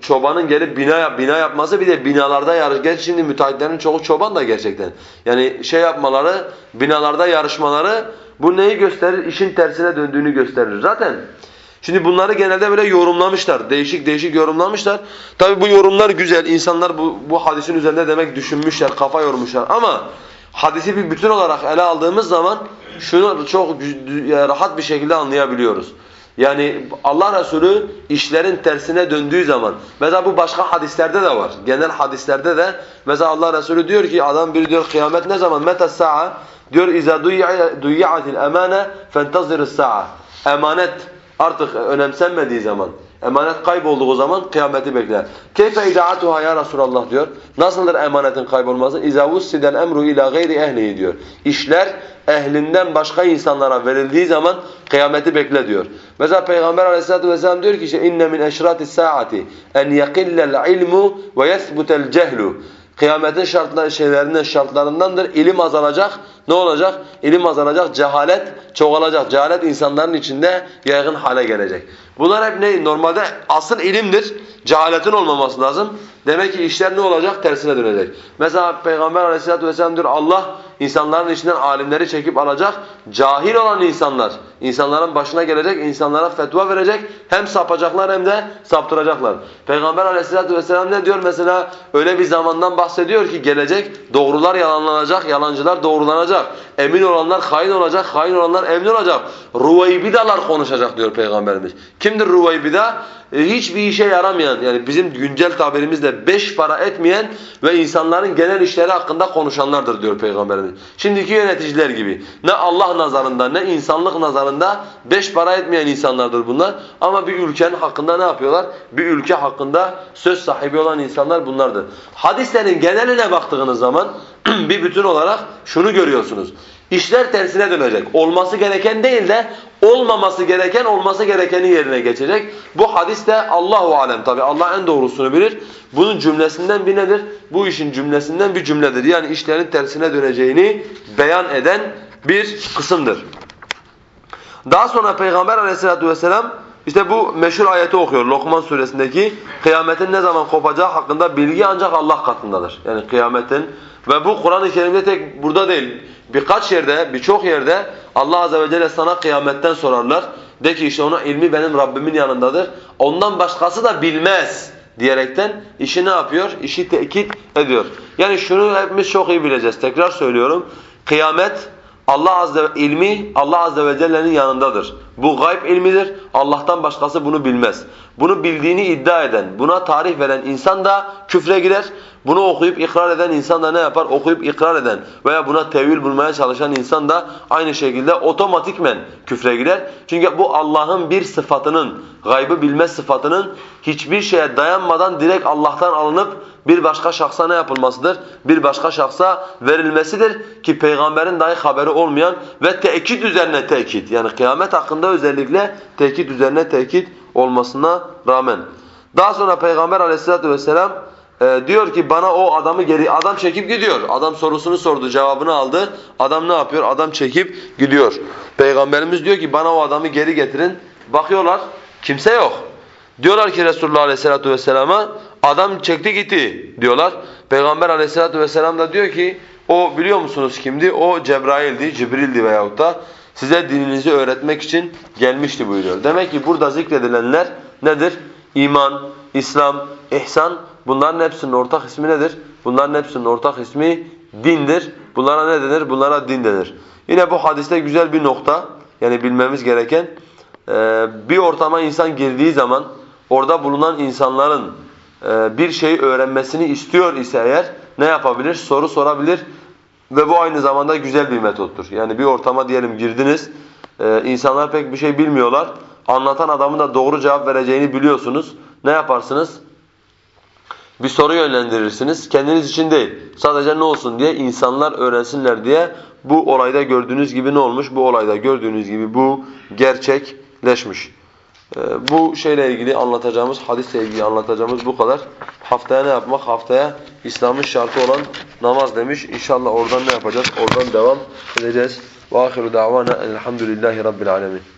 çobanın gelip bina bina yapması bir de binalarda yarış. Geç şimdi müteahhitlerin çoğu çoban da gerçekten. Yani şey yapmaları, binalarda yarışmaları bu neyi gösterir? İşin tersine döndüğünü gösterir. Zaten Şimdi bunları genelde böyle yorumlamışlar. Değişik değişik yorumlamışlar. Tabi bu yorumlar güzel. İnsanlar bu, bu hadisin üzerinde demek düşünmüşler, kafa yormuşlar. Ama hadisi bir bütün olarak ele aldığımız zaman şunu çok rahat bir şekilde anlayabiliyoruz. Yani Allah Resulü işlerin tersine döndüğü zaman mesela bu başka hadislerde de var. Genel hadislerde de mesela Allah Resulü diyor ki adam biri diyor kıyamet ne zaman? Meta sa'a diyor iza duyya'atil emane fentazirus sa'a. Emanet artık önemsenmediği zaman Emanet kaybolduğu zaman kıyameti bekler. Keyfe idaatuha ya Resulallah diyor. Nasıldır emanetin kaybolması? İza vussidel emru ila gayri ehlihi diyor. İşler ehlinden başka insanlara verildiği zaman kıyameti bekle diyor. Mesela Peygamber Aleyhisselatü vesselam diyor ki işte inne min eşratis saati en yaqillel ilmu ve yesbutel cehlu. Kıyametin şartları şeylerinden şartlarındandır. İlim azalacak. Ne olacak? İlim azalacak, cehalet çoğalacak. Cehalet insanların içinde yaygın hale gelecek. Bunlar hep ne? Normalde asıl ilimdir. Cehaletin olmaması lazım. Demek ki işler ne olacak? Tersine dönecek. Mesela Peygamber Aleyhisselatü vesselam diyor Allah insanların içinden alimleri çekip alacak. Cahil olan insanlar, insanların başına gelecek, insanlara fetva verecek. Hem sapacaklar hem de saptıracaklar. Peygamber Aleyhisselatü vesselam ne diyor? Mesela öyle bir zamandan bahsediyor ki gelecek, doğrular yalanlanacak, yalancılar doğrulanacak. Emin olanlar hain olacak, hain olanlar emin olacak. Ruvaybidalar konuşacak diyor Peygamberimiz. Kimdir Ruvaybida? E, hiçbir işe yaramayan yani bizim güncel tabirimizle beş para etmeyen ve insanların genel işleri hakkında konuşanlardır diyor Peygamberimiz. Şimdiki yöneticiler gibi. Ne Allah nazarında ne insanlık nazarında beş para etmeyen insanlardır bunlar. Ama bir ülkenin hakkında ne yapıyorlar? Bir ülke hakkında söz sahibi olan insanlar bunlardır. Hadislerin geneline baktığınız zaman bir bütün olarak şunu görüyorsunuz. İşler tersine dönecek. Olması gereken değil de olmaması gereken olması gerekenin yerine geçecek. Bu hadis de Allahu alem tabi Allah en doğrusunu bilir. Bunun cümlesinden bir nedir? Bu işin cümlesinden bir cümledir. Yani işlerin tersine döneceğini beyan eden bir kısımdır. Daha sonra Peygamber aleyhissalatu vesselam işte bu meşhur ayeti okuyor Lokman suresindeki kıyametin ne zaman kopacağı hakkında bilgi ancak Allah katındadır. Yani kıyametin ve bu Kur'an-ı Kerim'de tek burada değil birkaç yerde birçok yerde Allah azze ve celle sana kıyametten sorarlar. De ki işte ona ilmi benim Rabbimin yanındadır. Ondan başkası da bilmez diyerekten işi ne yapıyor? İşi tekit ediyor. Yani şunu hepimiz çok iyi bileceğiz. Tekrar söylüyorum. Kıyamet Allah azze ilmi Allah azze ve celle'nin yanındadır. Bu gayb ilmidir. Allah'tan başkası bunu bilmez. Bunu bildiğini iddia eden, buna tarih veren insan da küfre girer. Bunu okuyup ikrar eden insan da ne yapar? Okuyup ikrar eden veya buna tevil bulmaya çalışan insan da aynı şekilde otomatikmen küfre girer. Çünkü bu Allah'ın bir sıfatının, gaybı bilme sıfatının hiçbir şeye dayanmadan direkt Allah'tan alınıp bir başka şahsa ne yapılmasıdır? Bir başka şahsa verilmesidir ki peygamberin dahi haberi olmayan ve tekit üzerine tekit. Yani kıyamet hakkında özellikle tekit üzerine tekit olmasına rağmen. Daha sonra peygamber aleyhissalatu vesselam e, diyor ki bana o adamı geri adam çekip gidiyor. Adam sorusunu sordu, cevabını aldı. Adam ne yapıyor? Adam çekip gidiyor. Peygamberimiz diyor ki bana o adamı geri getirin. Bakıyorlar kimse yok. Diyorlar ki Resulullah Aleyhisselatü Vesselam'a adam çekti gitti diyorlar. Peygamber Aleyhisselatü Vesselam da diyor ki o biliyor musunuz kimdi? O Cebrail'di, Cibril'di veyahut da size dininizi öğretmek için gelmişti buyuruyor. Demek ki burada zikredilenler nedir? İman, İslam, ihsan bunların hepsinin ortak ismi nedir? Bunların hepsinin ortak ismi dindir. Bunlara ne denir? Bunlara din denir. Yine bu hadiste güzel bir nokta yani bilmemiz gereken bir ortama insan girdiği zaman orada bulunan insanların bir şeyi öğrenmesini istiyor ise eğer ne yapabilir? Soru sorabilir ve bu aynı zamanda güzel bir metottur. Yani bir ortama diyelim girdiniz, e, insanlar pek bir şey bilmiyorlar. Anlatan adamın da doğru cevap vereceğini biliyorsunuz. Ne yaparsınız? Bir soru yönlendirirsiniz. Kendiniz için değil. Sadece ne olsun diye insanlar öğrensinler diye bu olayda gördüğünüz gibi ne olmuş? Bu olayda gördüğünüz gibi bu gerçekleşmiş. Ee, bu şeyle ilgili anlatacağımız, hadisle ilgili anlatacağımız bu kadar. Haftaya ne yapmak? Haftaya İslam'ın şartı olan namaz demiş. İnşallah oradan ne yapacağız? Oradan devam edeceğiz. وآخر دعوانا الحمد لله رب العالمين